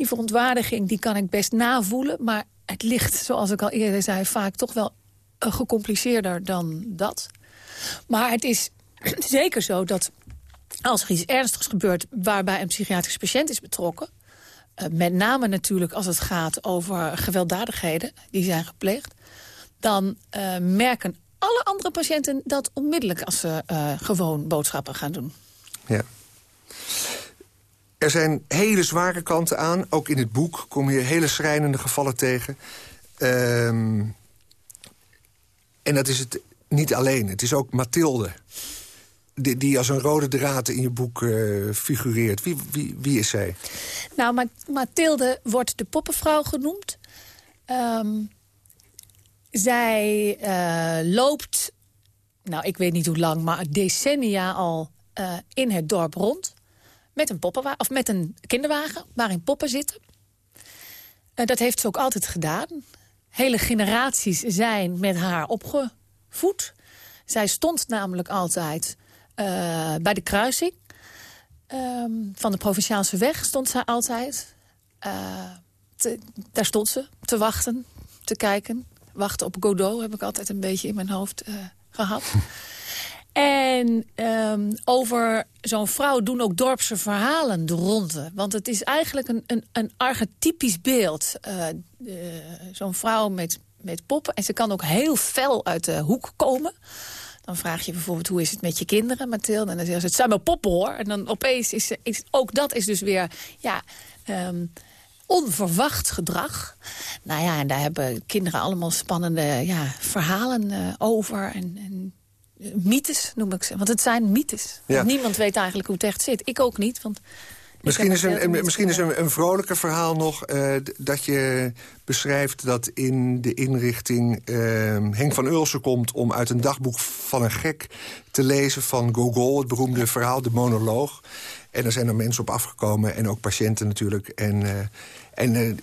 Die verontwaardiging die kan ik best navoelen, maar het ligt, zoals ik al eerder zei, vaak toch wel gecompliceerder dan dat. Maar het is zeker zo dat als er iets ernstigs gebeurt... waarbij een psychiatrisch patiënt is betrokken... Uh, met name natuurlijk als het gaat over gewelddadigheden die zijn gepleegd... dan uh, merken alle andere patiënten dat onmiddellijk als ze gewoon boodschappen gaan doen. Ja. Er zijn hele zware kanten aan. Ook in het boek kom je hele schrijnende gevallen tegen. Um, en dat is het niet alleen. Het is ook Mathilde. Die, die als een rode draad in je boek uh, figureert. Wie, wie, wie is zij? Nou, Mathilde wordt de poppenvrouw genoemd. Um, zij uh, loopt, nou ik weet niet hoe lang, maar decennia al uh, in het dorp rond met een, of met een kinderwagen waarin poppen zitten. Uh, dat heeft ze ook altijd gedaan. Hele generaties zijn met haar opgevoed. Zij stond namelijk altijd uh, bij de kruising um, van de Provinciaalse weg. Stond zij altijd. Uh, te, daar stond ze te wachten, te kijken. Wachten op Godot heb ik altijd een beetje in mijn hoofd gehad. En um, over zo'n vrouw doen ook dorpse verhalen de ronde. Want het is eigenlijk een, een, een archetypisch beeld. Uh, uh, zo'n vrouw met, met poppen. En ze kan ook heel fel uit de hoek komen. Dan vraag je bijvoorbeeld, hoe is het met je kinderen, Mathilde? En dan zeggen ze, het zijn mijn poppen, hoor. En dan opeens is, ook dat is dus weer... Ja, um, onverwacht gedrag. Nou ja, en daar hebben kinderen allemaal spannende ja, verhalen uh, over. En, en mythes noem ik ze. Want het zijn mythes. Ja. niemand weet eigenlijk hoe het echt zit. Ik ook niet, want... Misschien is, een, misschien is een, een vrolijker verhaal nog uh, dat je beschrijft dat in de inrichting uh, Henk van Ulsen komt... om uit een dagboek van een gek te lezen van Gogol, het beroemde verhaal, de monoloog. En er zijn er mensen op afgekomen en ook patiënten natuurlijk. En, uh, en uh,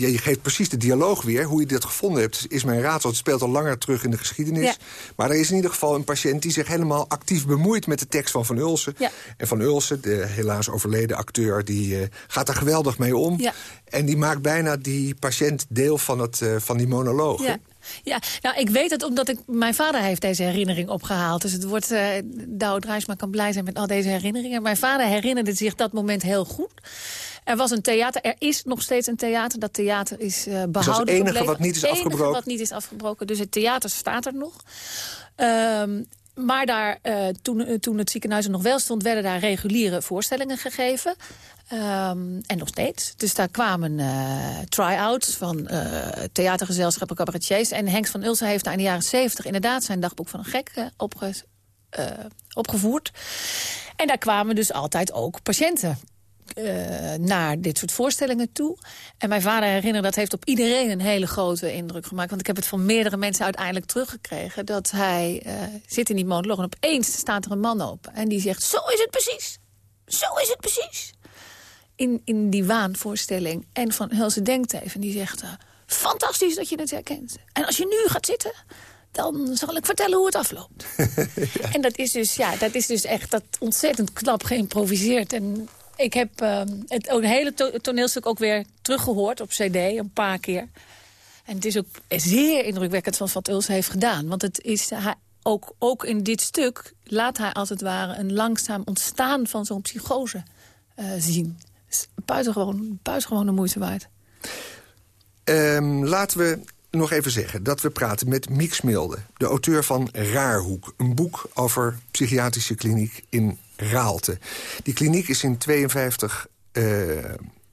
je, je, geeft precies de dialoog weer. Hoe je dit gevonden hebt, is mijn raadsel. Het speelt al langer terug in de geschiedenis. Ja. Maar er is in ieder geval een patiënt die zich helemaal actief bemoeit... met de tekst van Van Ulsen. Ja. En Van Ulsen, de helaas overleden acteur... die uh, gaat er geweldig mee om. Ja. En die maakt bijna die patiënt deel van, het, van die monoloog. Ja. Ja, nou, ik weet het omdat ik, mijn vader heeft deze herinnering opgehaald. Dus het wordt, uh, Douwe Drijsma kan blij zijn met al deze herinneringen. Mijn vader herinnerde zich dat moment heel goed. Er was een theater, er is nog steeds een theater. Dat theater is uh, behouden. Dus dat is het enige wat niet is het afgebroken? wat niet is afgebroken. Dus het theater staat er nog. Um, maar daar, uh, toen, toen het ziekenhuis er nog wel stond... werden daar reguliere voorstellingen gegeven. Ehm, en nog steeds. Dus daar kwamen uh, try-outs van uh, theatergezelschappen, cabaretiers. En Henk van Ulsen heeft daar in de jaren zeventig... inderdaad zijn dagboek van een gek opge opgevoerd. En daar kwamen dus altijd ook patiënten naar dit soort voorstellingen toe. En mijn vader herinnerde, dat heeft op iedereen een hele grote indruk gemaakt. Want ik heb het van meerdere mensen uiteindelijk teruggekregen. Dat hij zit in die monoloog en opeens staat er een man op. En die zegt, zo is het precies. Zo is het precies. In, in die waanvoorstelling. En Van Hulse denkt even en die zegt... Uh, fantastisch dat je het herkent. En als je nu gaat zitten dan zal ik vertellen hoe het afloopt. ja. En dat is, dus, ja, dat is dus echt dat ontzettend knap geïmproviseerd. En ik heb uh, het, het hele to toneelstuk ook weer teruggehoord op cd, een paar keer. En het is ook zeer indrukwekkend van wat Uls heeft gedaan. Want het is, hij, ook, ook in dit stuk laat hij als het ware... een langzaam ontstaan van zo'n psychose uh, zien. Buitengewoon, buitengewoon de moeite waard. Um, laten we nog even zeggen dat we praten met Miek Smilde... de auteur van Raarhoek, een boek over psychiatrische kliniek in Raalte. Die kliniek is in 52 uh,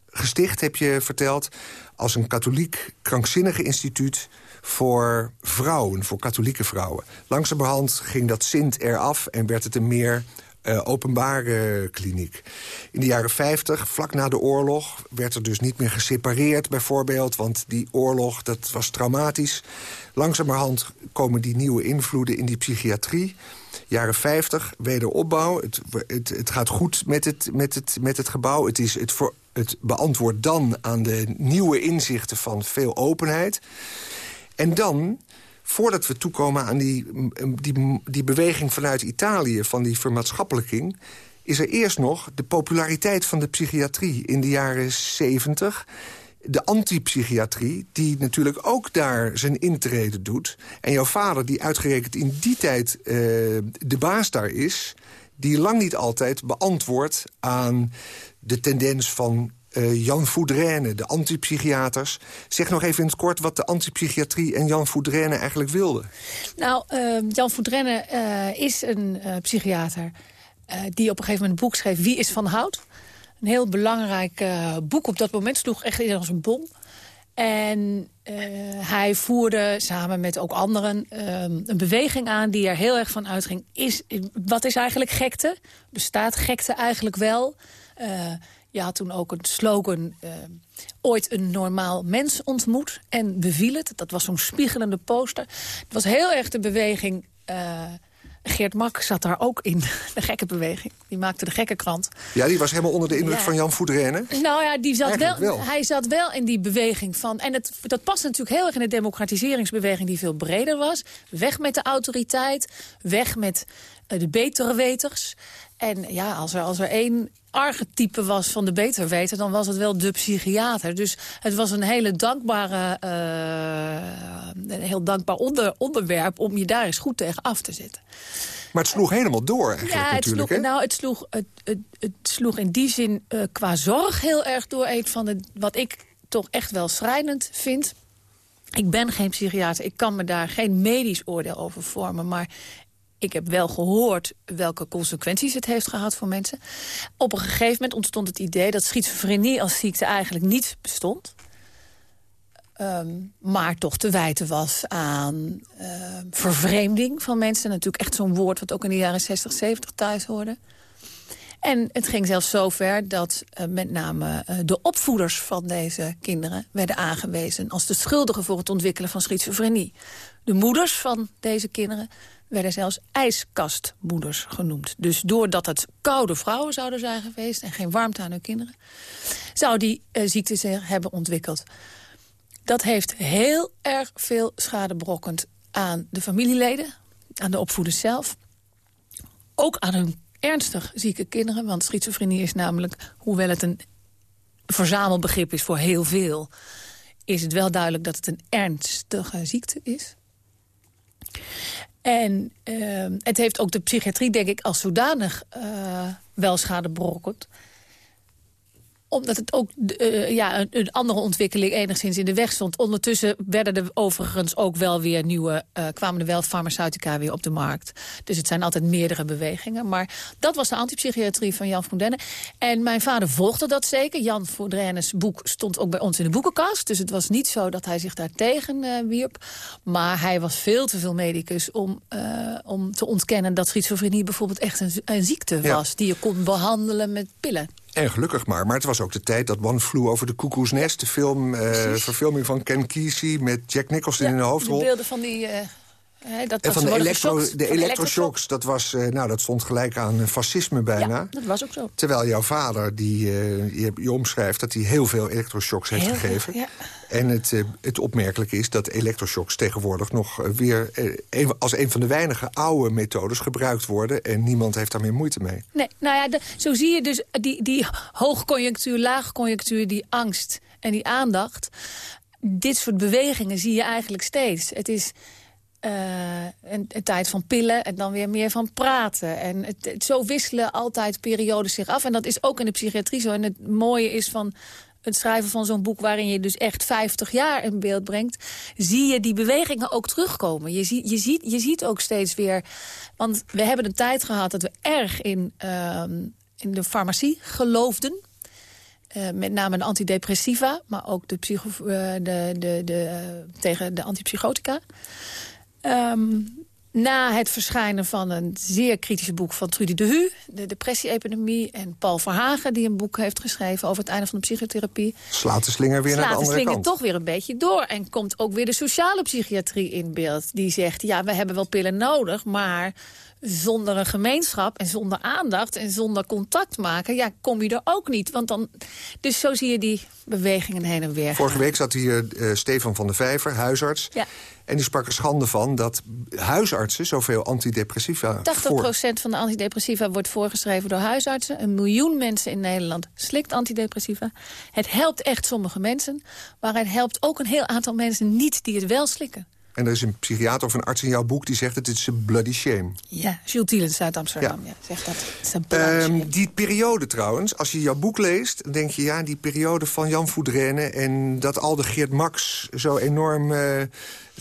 gesticht, heb je verteld... als een katholiek krankzinnige instituut voor vrouwen, voor katholieke vrouwen. Langzamerhand ging dat Sint eraf en werd het een meer uh, openbare kliniek. In de jaren 50, vlak na de oorlog, werd er dus niet meer gesepareerd bijvoorbeeld... want die oorlog, dat was traumatisch. Langzamerhand komen die nieuwe invloeden in die psychiatrie. Jaren 50, wederopbouw. Het, het, het gaat goed met het, met het, met het gebouw. Het, is het, voor, het beantwoordt dan aan de nieuwe inzichten van veel openheid. En dan voordat we toekomen aan die, die, die beweging vanuit Italië... van die vermaatschappelijking... is er eerst nog de populariteit van de psychiatrie in de jaren 70 de antipsychiatrie, die natuurlijk ook daar zijn intrede doet. En jouw vader, die uitgerekend in die tijd uh, de baas daar is... die lang niet altijd beantwoordt aan de tendens van uh, Jan Foudrenne, de antipsychiaters. Zeg nog even in het kort wat de antipsychiatrie en Jan Foudrenne eigenlijk wilden. Nou, uh, Jan Foudrenne uh, is een psychiater die op een gegeven moment een boek schreef... Wie is van hout? Een heel belangrijk boek op dat moment, sloeg echt in als een bom. En hij voerde samen met ook anderen een beweging aan... die er heel erg van uitging. Is, wat is eigenlijk gekte? Bestaat gekte eigenlijk wel? Je had toen ook een slogan... Uh, ooit een normaal mens ontmoet en beviel het. Dat was zo'n spiegelende poster. Het was heel erg de beweging... Uh, Geert Mak zat daar ook in, de gekke beweging. Die maakte de gekke krant. Ja, die was helemaal onder de indruk ja. van Jan Voedrenne. Nou ja, die zat wel, wel, hij zat wel in die beweging van... en het, dat past natuurlijk heel erg in de democratiseringsbeweging... die veel breder was. Weg met de autoriteit, weg met uh, de betere weters. En ja, als er, als er één archetype was van de beterweter... dan was het wel de psychiater. Dus het was een hele dankbare, uh, een heel dankbaar onder, onderwerp... om je daar eens goed tegen af te zetten. Maar het sloeg helemaal door eigenlijk ja, het natuurlijk. Sloeg, nou, het sloeg, het, het, het sloeg in die zin uh, qua zorg heel erg door. Een van de, wat ik toch echt wel schrijnend vind... Ik ben geen psychiater, ik kan me daar geen medisch oordeel over vormen... maar ik heb wel gehoord welke consequenties het heeft gehad voor mensen. Op een gegeven moment ontstond het idee dat schizofrenie als ziekte eigenlijk niet bestond. Um, maar toch te wijten was aan uh, vervreemding van mensen. Natuurlijk echt zo'n woord wat ook in de jaren 60, 70 thuis hoorde. En het ging zelfs zover dat uh, met name uh, de opvoeders van deze kinderen... werden aangewezen als de schuldigen voor het ontwikkelen van schizofrenie. De moeders van deze kinderen werden zelfs ijskastmoeders genoemd. Dus doordat het koude vrouwen zouden zijn geweest... en geen warmte aan hun kinderen... zou die uh, ziekte zich hebben ontwikkeld. Dat heeft heel erg veel schade berokkend aan de familieleden... aan de opvoeders zelf. Ook aan hun ernstig zieke kinderen. Want schizofrenie is namelijk, hoewel het een verzamelbegrip is voor heel veel... is het wel duidelijk dat het een ernstige ziekte is. En uh, het heeft ook de psychiatrie, denk ik, als zodanig uh, wel schade berokkend. Omdat het ook uh, ja, een, een, andere ontwikkeling enigszins in de weg stond. Ondertussen werden er overigens ook wel weer nieuwe... Uh, kwamen er wel farmaceutica weer op de markt. Dus het zijn altijd meerdere bewegingen. Maar dat was de antipsychiatrie van Jan Foudenne. En mijn vader volgde dat zeker. Jan Foudrenne's boek stond ook bij ons in de boekenkast. Dus het was niet zo dat hij zich daar tegen uh, wierp. Maar hij was veel te veel medicus om, om te ontkennen... dat schizofrenie bijvoorbeeld echt een, een ziekte was... die je kon behandelen met pillen. En gelukkig maar. Maar het was ook de tijd dat One Flew over de Koekoesnest... de film, uh, verfilming van Ken Kesey met Jack Nicholson ja, in de hoofdrol. de beelden van die... Uh, dat en van de, elektro, de elektroshocks, dat, was, uh, nou, dat stond gelijk aan fascisme bijna. Ja, dat was ook zo. Terwijl jouw vader, die je, je omschrijft... dat hij heel veel elektroshocks heeft heel gegeven. Veel, ja. En het, het opmerkelijke is dat elektroshocks tegenwoordig nog weer... als een van de weinige oude methodes gebruikt worden... en niemand heeft daar meer moeite mee. Nee, nou ja, de, zo zie je dus die, die hoogconjunctuur, laagconjunctuur... die angst en die aandacht. Dit soort bewegingen zie je eigenlijk steeds. Het is... Uh, een, een, tijd van pillen en dan weer meer van praten. En het, zo wisselen altijd periodes zich af. En dat is ook in de psychiatrie zo. En het mooie is van het schrijven van zo'n boek... waarin je dus echt 50 jaar in beeld brengt... zie je die bewegingen ook terugkomen. Je, zie, je, ziet, je ziet ook steeds weer... Want we hebben een tijd gehad dat we erg in, uh, in de farmacie geloofden. Uh, met name de antidepressiva, maar ook de psycho, uh, de, de, de, tegen de antipsychotica. Um, na het verschijnen van een zeer kritisch boek van Trudy de Hu... de depressie-epidemie, en Paul Verhagen... die een boek heeft geschreven over het einde van de psychotherapie... slaat de slinger weer naar de andere kant. De slinger toch weer een beetje door. En komt ook weer de sociale psychiatrie in beeld. Die zegt, ja, we hebben wel pillen nodig, maar zonder een gemeenschap en zonder aandacht en zonder contact maken, ja, kom je er ook niet. Want dan, dus zo zie je die bewegingen heen en weer. Vorige week zat hier uh, Stefan van der Vijver, huisarts. Ja. En die sprak er schande van dat huisartsen zoveel antidepressiva 80% voor... van de antidepressiva wordt voorgeschreven door huisartsen. Een miljoen mensen in Nederland slikt antidepressiva. Het helpt echt sommige mensen. Maar het helpt ook een heel aantal mensen niet die het wel slikken. En er is een psychiater of een arts in jouw boek die zegt... het is een bloody shame. Ja, Jules Tielens uit Amsterdam ja. Ja, zegt dat. Het is een bloody um, shame. die periode trouwens, als je jouw boek leest... dan denk je, ja, die periode van Jan Voudrenne... en dat al de Geert Max zo enorm... Uh,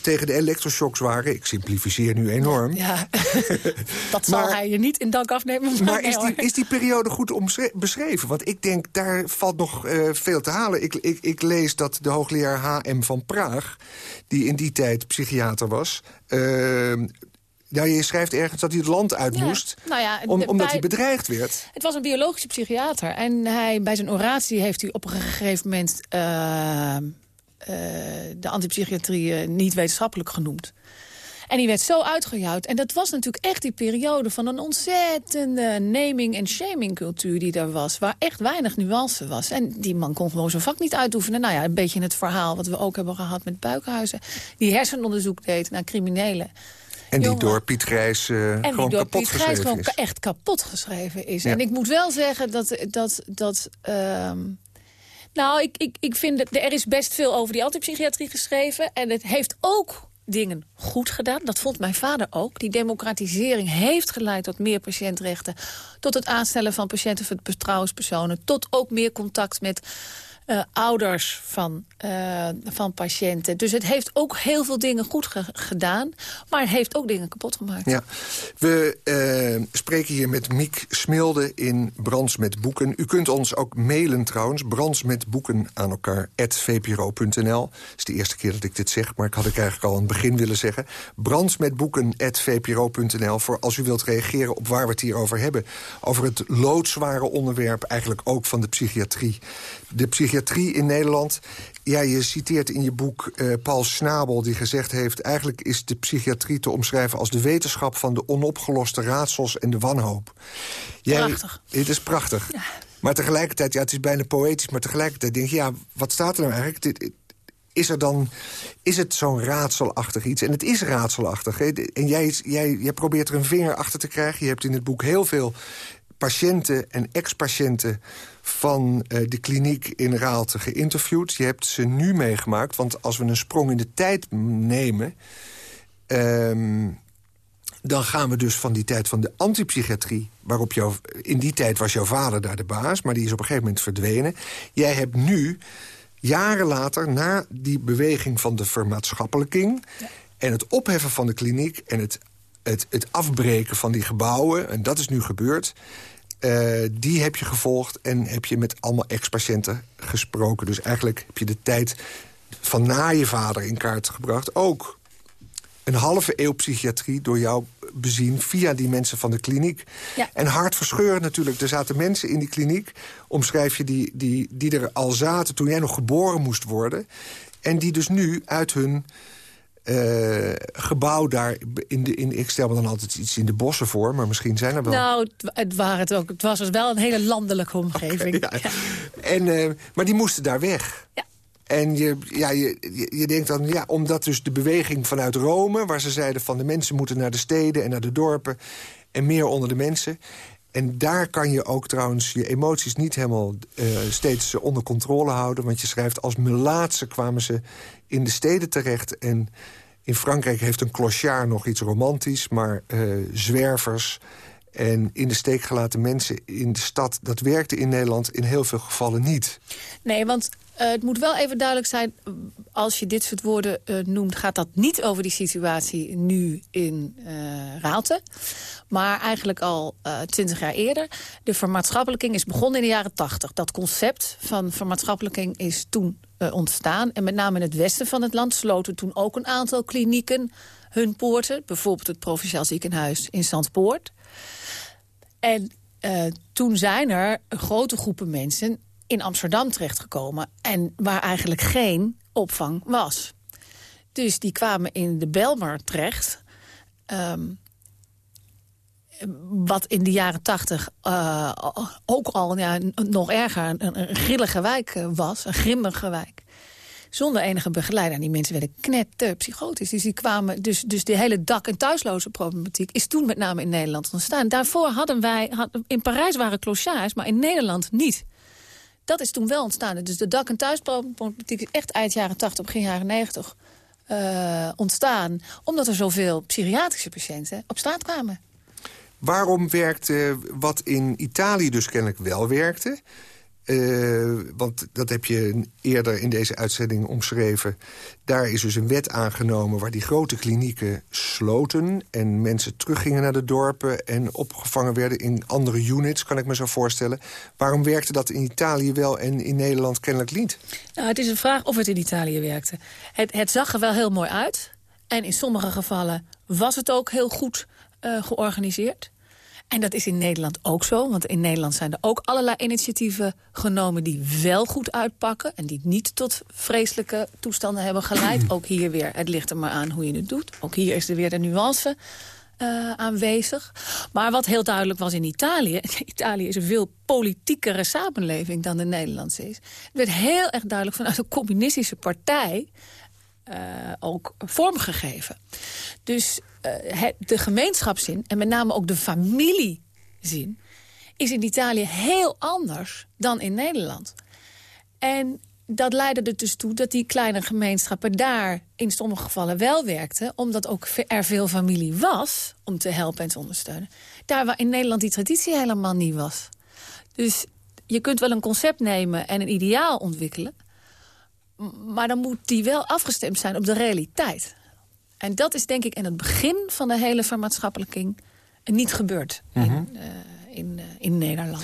tegen de elektroshocks waren. Ik simplificeer nu enorm. Ja, dat zal Maar- hij je niet in dank afnemen. Maar, Maar nee, is die, is die periode goed beschreven? Want ik denk, daar valt nog eh, veel te halen. Ik, ik, ik lees dat de hoogleraar H.M. van Praag... die in die tijd psychiater was... eh, nou, je schrijft ergens dat hij het land uit Ja. moest... Nou ja, om, omdat bij- hij bedreigd werd. Het was een biologische psychiater. En hij, bij zijn oratie heeft hij op een gegeven moment... eh, de antipsychiatrie eh, niet wetenschappelijk genoemd. En die werd zo uitgejouwd. En dat was natuurlijk echt die periode van een ontzettende naming- en shaming cultuur die er was. Waar echt weinig nuance was. En die man kon gewoon zijn vak niet uitoefenen. Nou ja, een beetje het verhaal wat we ook hebben gehad met Buikhuizen. Die hersenonderzoek deed naar criminelen. En die Jongen. door Piet Grijs eh, En die gewoon door kapot Piet Grijs gewoon is. echt kapot geschreven is. Ja. En ik moet wel zeggen dat... dat, dat ehm, nou, ik, ik, ik vind dat er is best veel over die antipsychiatrie geschreven. En het heeft ook dingen goed gedaan. Dat vond mijn vader ook. Die democratisering heeft geleid tot meer patiëntrechten. Tot het aanstellen van patiënten. Tot ook meer contact met eh, ouders van, eh, van patiënten. Dus het heeft ook heel veel dingen goed ge- gedaan. Maar het heeft ook dingen kapot gemaakt. Ja. We eh, spreken hier met Miek Smilde in Brands met Boeken. U kunt ons ook mailen trouwens. Brands met Boeken aan elkaar. vpro.nl. Is de eerste keer dat ik dit zeg, maar ik had ik eigenlijk al het begin willen zeggen. Brands met Boeken vpro.nl. Voor als u wilt reageren op waar we het hier over hebben. Over het loodzware onderwerp eigenlijk ook van de psychiatrie. De psychiatrie in Nederland. Ja, je citeert in je boek eh, Paul Snabel die gezegd heeft... eigenlijk is de psychiatrie te omschrijven als de wetenschap... van de onopgeloste raadsels en de wanhoop. Prachtig. Het is prachtig. Maar tegelijkertijd, ja, het is bijna poëtisch... maar tegelijkertijd denk je, ja, wat staat er nou eigenlijk? Dit, is er dan, is het zo'n raadselachtig iets? En het is raadselachtig. Hè? En jij, jij, jij probeert er een vinger achter te krijgen. Je hebt in het boek heel veel patiënten en ex-patiënten van eh, de kliniek in Raalte geïnterviewd. Je hebt ze nu meegemaakt, want als we een sprong in de tijd nemen... ehm, dan gaan we dus van die tijd van de antipsychiatrie... waarop jouw, in die tijd was jouw vader daar de baas... maar die is op een gegeven moment verdwenen. Jij hebt nu, jaren later, na die beweging van de vermaatschappelijking... en het opheffen van de kliniek en het, het, het afbreken van die gebouwen... en dat is nu gebeurd... Uh, die heb je gevolgd en heb je met allemaal ex-patiënten gesproken. Dus eigenlijk heb je de tijd van na je vader in kaart gebracht. Ook een halve eeuw psychiatrie door jou bezien... via die mensen van de kliniek. Ja. En hartverscheurend natuurlijk. Er zaten mensen in die kliniek, omschrijf je, die, die, die er al zaten... toen jij nog geboren moest worden. En die dus nu uit hun uh, gebouw daar... In de, in, ik stel me dan altijd iets in de bossen voor, maar misschien zijn er wel... Nou, het, waren het, ook, het was dus wel een hele landelijke omgeving. Okay, ja. En, uh, maar die moesten daar weg. Ja. En je, ja, je, je, je denkt dan, ja, omdat dus de beweging vanuit Rome... waar ze zeiden van de mensen moeten naar de steden en naar de dorpen... en meer onder de mensen... En daar kan je ook trouwens je emoties niet helemaal uh, steeds onder controle houden. Want je schrijft, als melaatse kwamen ze in de steden terecht. En in Frankrijk heeft een clochard nog iets romantisch... maar uh, zwervers en in de steek gelaten mensen in de stad... dat werkte in Nederland in heel veel gevallen niet. Nee, want uh, het moet wel even duidelijk zijn... als je dit soort woorden uh, noemt... gaat dat niet over die situatie nu in uh, Raalte. Maar eigenlijk al twintig jaar eerder. De vermaatschappelijking is begonnen in de jaren tachtig. Dat concept van vermaatschappelijking is toen ontstaan. En met name in het westen van het land sloten toen ook een aantal klinieken hun poorten. Bijvoorbeeld het Provinciaal Ziekenhuis in Zandpoort. En toen zijn er grote groepen mensen in Amsterdam terechtgekomen... en waar eigenlijk geen opvang was. Dus die kwamen in de Belmar terecht... Um, wat in de jaren tachtig uh, ook al ja, nog erger een, een grillige wijk was, een grimmige wijk. Zonder enige begeleider. Die mensen werden knetter psychotisch. Dus, die kwamen, dus, dus de hele dak- en thuisloze problematiek is toen met name in Nederland ontstaan. Daarvoor hadden wij, in Parijs waren clochards, maar in Nederland niet. Dat is toen wel ontstaan. Dus de dak- en thuisproblematiek is echt eind jaren 80, begin jaren 90 uh, ontstaan. Omdat er zoveel psychiatrische patiënten op straat kwamen. Waarom werkte wat in Italië dus kennelijk wel werkte... Uh, want dat heb je eerder in deze uitzending omschreven. Daar is dus een wet aangenomen waar die grote klinieken sloten... en mensen teruggingen naar de dorpen en opgevangen werden in andere units, kan ik me zo voorstellen. Waarom werkte dat in Italië wel en in Nederland kennelijk niet? Nou, het is een vraag of het in Italië werkte. Het, het zag er wel heel mooi uit. En in sommige gevallen was het ook heel goed uh, georganiseerd. En dat is in Nederland ook zo. Want in Nederland zijn er ook allerlei initiatieven genomen... die wel goed uitpakken en die niet tot vreselijke toestanden hebben geleid. ook hier weer, het ligt er maar aan hoe je het doet. Ook hier is er weer de nuance uh, aanwezig. Maar wat heel duidelijk was in Italië... Italië is een veel politiekere samenleving dan de Nederlandse is. Het werd heel erg duidelijk vanuit de communistische partij... Uh, ook vormgegeven. Dus het, de gemeenschapszin, en met name ook de familiezin... is in Italië heel anders dan in Nederland. En dat leidde er dus toe dat die kleine gemeenschappen daar in sommige gevallen wel werkten... omdat ook er veel familie was om te helpen en te ondersteunen. Daar waar in Nederland die traditie helemaal niet was. Dus je kunt wel een concept nemen en een ideaal ontwikkelen... maar dan moet die wel afgestemd zijn op de realiteit. En dat is denk ik in het begin van de hele vermaatschappelijking niet gebeurd mm -hmm. in, uh, in, uh, in Nederland.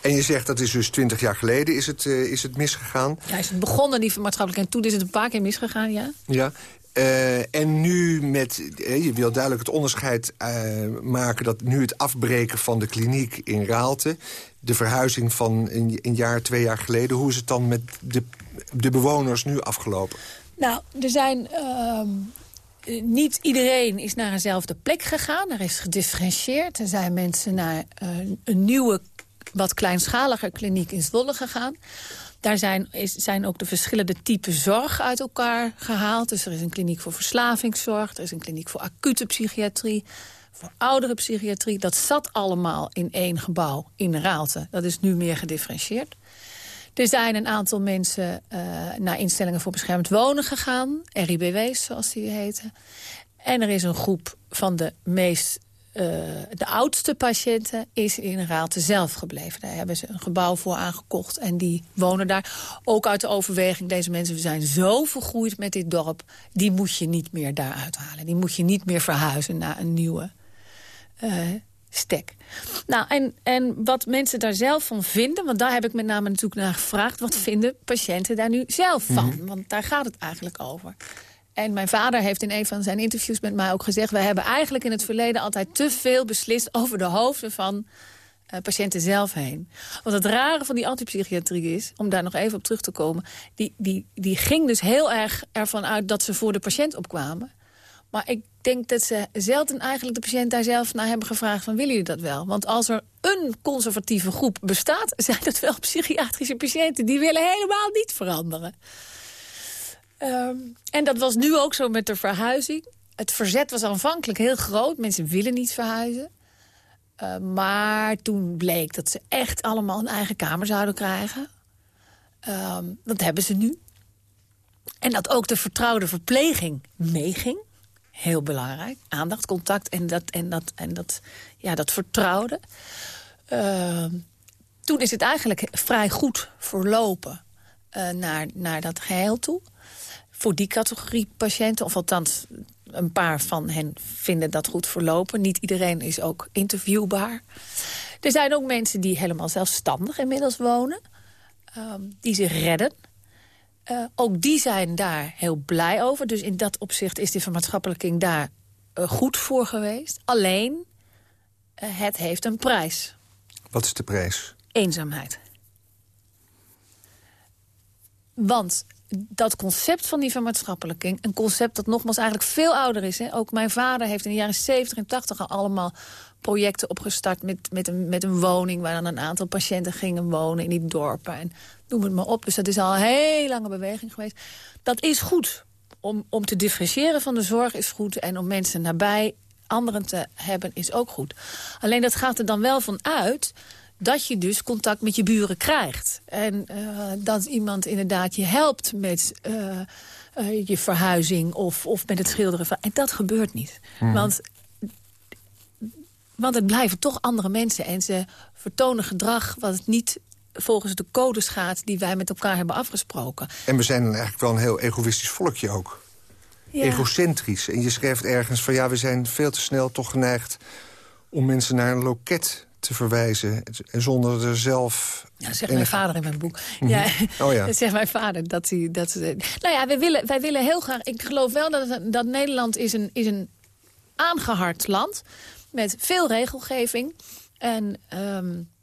En je zegt dat is dus twintig jaar geleden is het, uh, is het misgegaan. Ja, is het begonnen die vermaatschappelijking en toen is het een paar keer misgegaan, ja. Ja. Uh, en nu met, uh, je wil duidelijk het onderscheid uh, maken... dat nu het afbreken van de kliniek in Raalte... de verhuizing van een, een jaar, twee jaar geleden... hoe is het dan met de, de bewoners nu afgelopen? Nou, er zijn... Ehm, niet iedereen is naar eenzelfde plek gegaan. Er is gedifferentieerd. Er zijn mensen naar een nieuwe, wat kleinschaliger kliniek in Zwolle gegaan. Daar zijn, zijn ook de verschillende typen zorg uit elkaar gehaald. Dus er is een kliniek voor verslavingszorg. Er is een kliniek voor acute psychiatrie. Voor oudere psychiatrie. Dat zat allemaal in één gebouw in Raalte. Dat is nu meer gedifferentieerd. Er zijn een aantal mensen uh, naar instellingen voor beschermd wonen gegaan. RIBW's, zoals die heten. En er is een groep van de meest uh, de oudste patiënten is in Raalte zelf gebleven. Daar hebben ze een gebouw voor aangekocht en die wonen daar. Ook uit de overweging, deze mensen zijn zo vergroeid met dit dorp... die moet je niet meer daar uithalen. Die moet je niet meer verhuizen naar een nieuwe uh, stek. Nou, en, en wat mensen daar zelf van vinden... want daar heb ik met name natuurlijk naar gevraagd... wat vinden patiënten daar nu zelf van? Mm -hmm. Want daar gaat het eigenlijk over. En mijn vader heeft in een van zijn interviews met mij ook gezegd... wij hebben eigenlijk in het verleden altijd te veel beslist... over de hoofden van uh, patiënten zelf heen. Want het rare van die antipsychiatrie is... om daar nog even op terug te komen... die, die, die ging dus heel erg ervan uit dat ze voor de patiënt opkwamen. Maar ik denk dat ze zelden eigenlijk de patiënt daar zelf naar hebben gevraagd... van willen jullie dat wel? Want als er een conservatieve groep bestaat... zijn dat wel psychiatrische patiënten. Die willen helemaal niet veranderen. Um, en dat was nu ook zo met de verhuizing. Het verzet was aanvankelijk heel groot. Mensen willen niet verhuizen. Uh, maar toen bleek dat ze echt allemaal een eigen kamer zouden krijgen. Um, dat hebben ze nu. En dat ook de vertrouwde verpleging meeging. Heel belangrijk. Aandacht, contact en dat, en dat, en dat, ja, dat vertrouwde. Toen is het eigenlijk vrij goed verlopen uh, naar, naar dat geheel toe voor die categorie patiënten. Of althans, een paar van hen vinden dat goed verlopen. Niet iedereen is ook interviewbaar. Er zijn ook mensen die helemaal zelfstandig inmiddels wonen. Um, die zich redden. Uh, ook die zijn daar heel blij over. Dus in dat opzicht is die vermaatschappelijking daar uh, goed voor geweest. Alleen, uh, het heeft een prijs. Wat is de prijs? Eenzaamheid. Want dat concept van die vermaatschappelijking... een concept dat nogmaals eigenlijk veel ouder is. Hè? Ook mijn vader heeft in de jaren 70 en 80 al allemaal projecten opgestart... Met, met, een, met een woning waar dan een aantal patiënten gingen wonen in die dorpen. En noem het maar op. Dus dat is al een heel lange beweging geweest. Dat is goed. Om, om te differentiëren van de zorg is goed. En om mensen nabij anderen te hebben is ook goed. Alleen dat gaat er dan wel van uit dat je dus contact met je buren krijgt. En uh, dat iemand inderdaad je helpt met uh, uh, je verhuizing of, of met het schilderen. Van, en dat gebeurt niet. Mm. Want, want het blijven toch andere mensen. En ze vertonen gedrag wat niet volgens de codes gaat... die wij met elkaar hebben afgesproken. En we zijn dan eigenlijk wel een heel egoïstisch volkje ook. Ja. Egocentrisch. En je schrijft ergens van ja, we zijn veel te snel toch geneigd... om mensen naar een loket te verwijzen. Zonder er zelf... Ja, zegt mijn vader in mijn boek. -hmm. ja, oh ja. Dat zegt mijn vader. Dat hij, dat, nou ja, wij willen, wij willen heel graag... Ik geloof wel dat, dat Nederland is een, is een aangehard land. Met veel regelgeving. En... Um,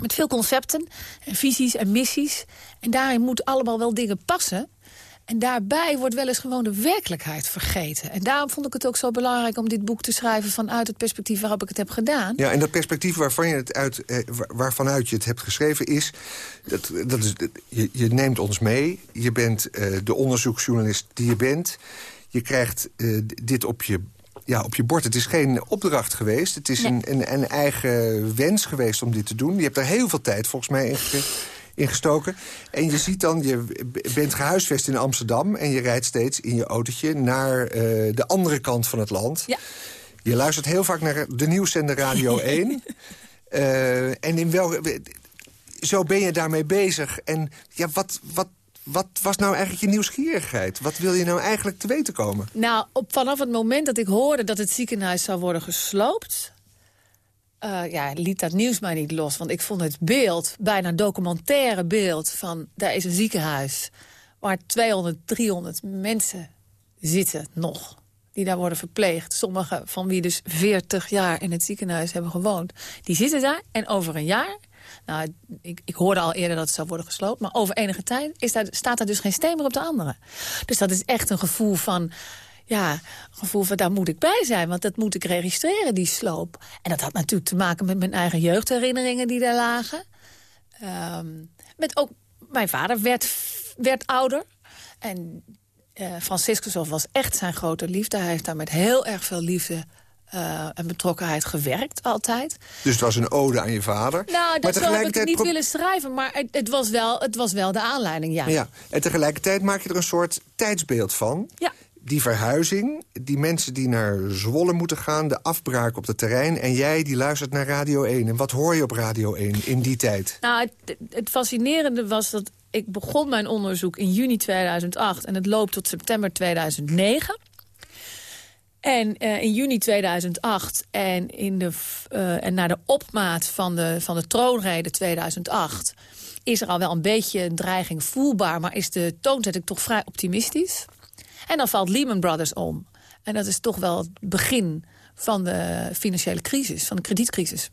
met veel concepten en visies en missies. En daarin moet allemaal wel dingen passen. En daarbij wordt wel eens gewoon de werkelijkheid vergeten. En daarom vond ik het ook zo belangrijk om dit boek te schrijven... vanuit het perspectief waarop ik het heb gedaan. Ja, en dat perspectief waarvan je het uit, eh, waarvanuit je het hebt geschreven is... Dat, dat is je, je neemt ons mee, je bent uh, de onderzoeksjournalist die je bent... je krijgt uh, dit op je ja, op je bord. Het is geen opdracht geweest. Het is nee. een, een, een, eigen wens geweest om dit te doen. Je hebt er heel veel tijd volgens mij in ingestoken. En je ziet dan, je bent gehuisvest in Amsterdam... en je rijdt steeds in je autootje naar uh, de andere kant van het land. Ja. Je luistert heel vaak naar de nieuwszender Radio 1. uh, en in welke... Zo ben je daarmee bezig. En ja, wat, wat, wat was nou eigenlijk je nieuwsgierigheid? Wat wil je nou eigenlijk te weten komen? Nou, op, vanaf het moment dat ik hoorde dat het ziekenhuis zou worden gesloopt... Uh, ja, liet dat nieuws mij niet los. Want ik vond het beeld, bijna documentaire beeld... van daar is een ziekenhuis waar 200, 300 mensen zitten nog. Die daar worden verpleegd. Sommigen van wie dus 40 jaar in het ziekenhuis hebben gewoond. Die zitten daar en over een jaar... Nou, ik, ik hoorde al eerder dat het zou worden gesloopt... maar over enige tijd is daar, staat er dus geen steen meer op de andere. Dus dat is echt een gevoel van ja, gevoel van daar moet ik bij zijn. Want dat moet ik registreren, die sloop. En dat had natuurlijk te maken met mijn eigen jeugdherinneringen die daar lagen. Um, met ook, mijn vader werd, werd ouder. En uh, Franciscus was echt zijn grote liefde. Hij heeft daar met heel erg veel liefde uh, en betrokkenheid gewerkt, altijd. Dus het was een ode aan je vader? Nou, dat zou ik het niet willen schrijven, maar het, het, was wel, het was wel de aanleiding, ja. ja. En tegelijkertijd maak je er een soort tijdsbeeld van. Ja die verhuizing, die mensen die naar Zwolle moeten gaan... de afbraak op het terrein en jij die luistert naar Radio 1. En wat hoor je op Radio 1 in die tijd? Nou, het, het fascinerende was dat ik begon mijn onderzoek in juni 2008... en het loopt tot september 2009... En uh, in juni 2008 en, in de, uh, en na de opmaat van de, van de troonrede 2008... is er al wel een beetje een dreiging voelbaar... maar is de toonzetting toch vrij optimistisch. En dan valt Lehman Brothers om. En dat is toch wel het begin van de financiële crisis, van de kredietcrisis.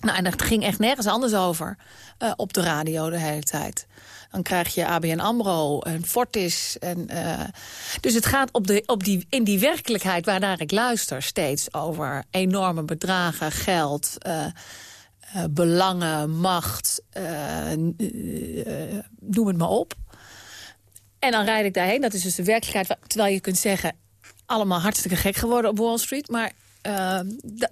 Nou, en dat ging echt nergens anders over uh, op de radio de hele tijd. Dan krijg je ABN AMRO en Fortis. En, uh, dus het gaat op de, op die, in die werkelijkheid waarnaar ik luister steeds over enorme bedragen, geld... Uh, belangen, macht, noem het maar op. En dan rijd ik daarheen. Dat is dus de werkelijkheid. Terwijl je kunt zeggen, allemaal hartstikke gek geworden op Wall Street. Maar uh,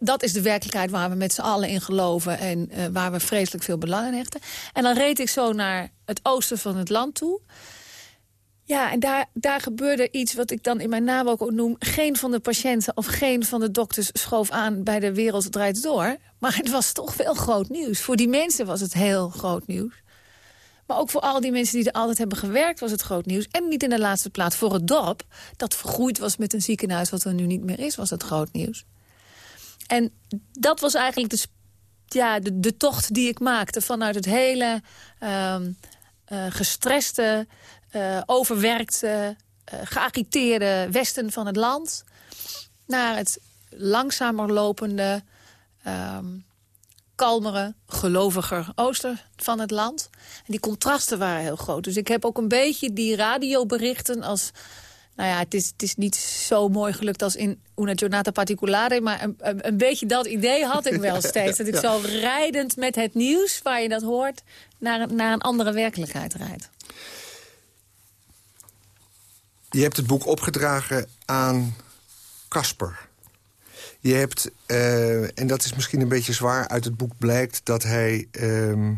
dat is de werkelijkheid waar we met z'n allen in geloven... en uh, waar we vreselijk veel belang in hechten. En dan reed ik zo naar het oosten van het land toe. Ja, en daar, daar gebeurde iets wat ik dan in mijn naam ook noem... geen van de patiënten of geen van de dokters schoof aan bij de wereld draait door. Maar het was toch wel groot nieuws. Voor die mensen was het heel groot nieuws. Maar ook voor al die mensen die er altijd hebben gewerkt was het groot nieuws. En niet in de laatste plaats voor het dorp. Dat vergroeid was met een ziekenhuis wat er nu niet meer is, was het groot nieuws. En dat was eigenlijk de, ja, de, de tocht die ik maakte vanuit het hele uh, uh, gestreste, uh, overwerkte, geagiteerde westen van het land. Naar het langzamer lopende, ehm, kalmere, geloviger oosten van het land. En die contrasten waren heel groot. Dus ik heb ook een beetje die radioberichten als... Nou ja, het is, het is niet zo mooi gelukt als in Una Giornata Particolare... maar een, een, een beetje dat idee had ik wel steeds. Dat ik zo rijdend met het nieuws, waar je dat hoort... naar, naar een andere werkelijkheid rijdt. Je hebt het boek opgedragen aan Casper. Je hebt, uh, en dat is misschien een beetje zwaar, uit het boek blijkt dat hij uh,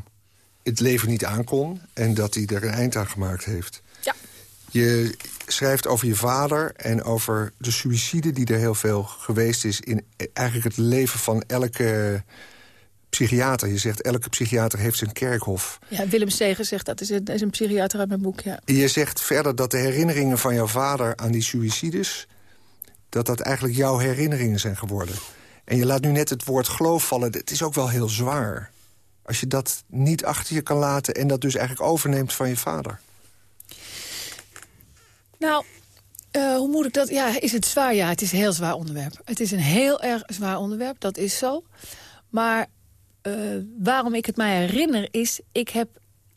het leven niet aankon. En dat hij er een eind aan gemaakt heeft. Ja. Je schrijft over je vader en over de suïcide die er heel veel geweest is... in eigenlijk het leven van elke psychiater. Je zegt, elke psychiater heeft zijn kerkhof. Ja, Willem Seger zegt dat, is een, is een psychiater uit mijn boek, ja. Je zegt verder dat de herinneringen van jouw vader aan die suïcides dat dat eigenlijk jouw herinneringen zijn geworden. En je laat nu net het woord geloof vallen. Het is ook wel heel zwaar. Als je dat niet achter je kan laten... en dat dus eigenlijk overneemt van je vader. Nou, uh, hoe moet ik dat... Ja, is het zwaar? Ja, het is een heel zwaar onderwerp. Het is een heel erg zwaar onderwerp, dat is zo. Maar uh, waarom ik het mij herinner is... ik heb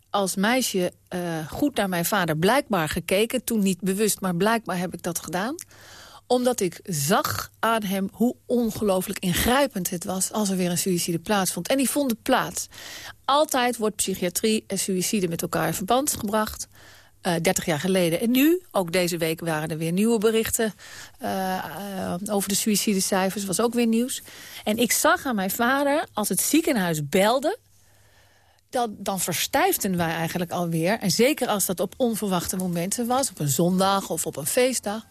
als meisje uh, goed naar mijn vader blijkbaar gekeken. Toen niet bewust, maar blijkbaar heb ik dat gedaan omdat ik zag aan hem hoe ongelooflijk ingrijpend het was... als er weer een suïcide plaatsvond. En die vonden plaats. Altijd wordt psychiatrie en suïcide met elkaar in verband gebracht. Uh, eh, 30 jaar geleden. En nu, ook deze week waren er weer nieuwe berichten... Uh, uh, over de suïcidecijfers, was ook weer nieuws. En ik zag aan mijn vader, als het ziekenhuis belde... Dan, dan verstijfden wij eigenlijk alweer. En zeker als dat op onverwachte momenten was... op een zondag of op een feestdag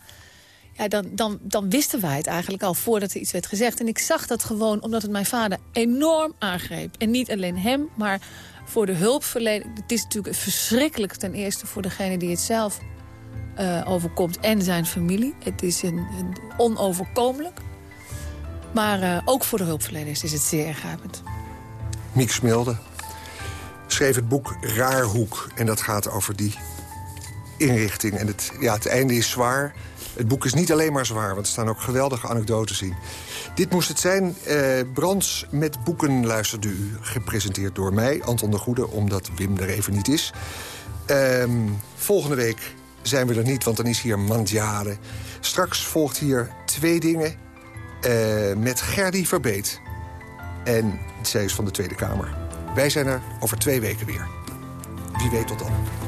dan, dan, dan wisten wij het eigenlijk al voordat er iets werd gezegd. En ik zag dat gewoon omdat het mijn vader enorm aangreep. En niet alleen hem, maar voor de hulpverlening. Het is natuurlijk verschrikkelijk ten eerste voor degene die het zelf uh, overkomt en zijn familie. Het is een, een onoverkomelijk. Maar uh, ook voor de hulpverleners is het zeer ingrijpend. Miek Smilde schreef het boek Raarhoek. En dat gaat over die inrichting. En het, ja, het einde is zwaar. Het boek is niet alleen maar zwaar, want er staan ook geweldige anekdotes in. Dit moest het zijn. Eh, Brands met boeken luisterde u. Gepresenteerd door mij, Anton de Goede, omdat Wim er even niet is. Ehm, volgende week zijn we er niet, want dan is hier Mandjare. Straks volgt hier twee dingen uh, met Gerdy Verbeet. En zij is van de Tweede Kamer. Wij zijn er over twee weken weer. Wie weet tot dan.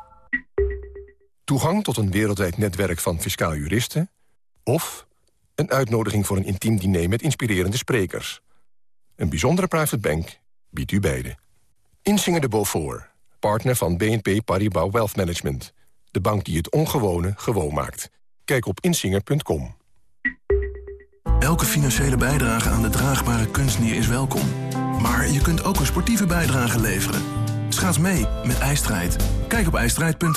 Toegang tot een wereldwijd netwerk van fiscaal juristen... of een uitnodiging voor een intiem diner met inspirerende sprekers. Een bijzondere private bank biedt u beide. Insinger de Beaufort, partner van BNP Paribas Wealth Management. De bank die het ongewone gewoon maakt. Kijk op insinger.com. Elke financiële bijdrage aan de draagbare kunstnier is welkom. Maar je kunt ook een sportieve bijdrage leveren. Schaats mee met IJstrijd. Kijk op ijstrijd.nl.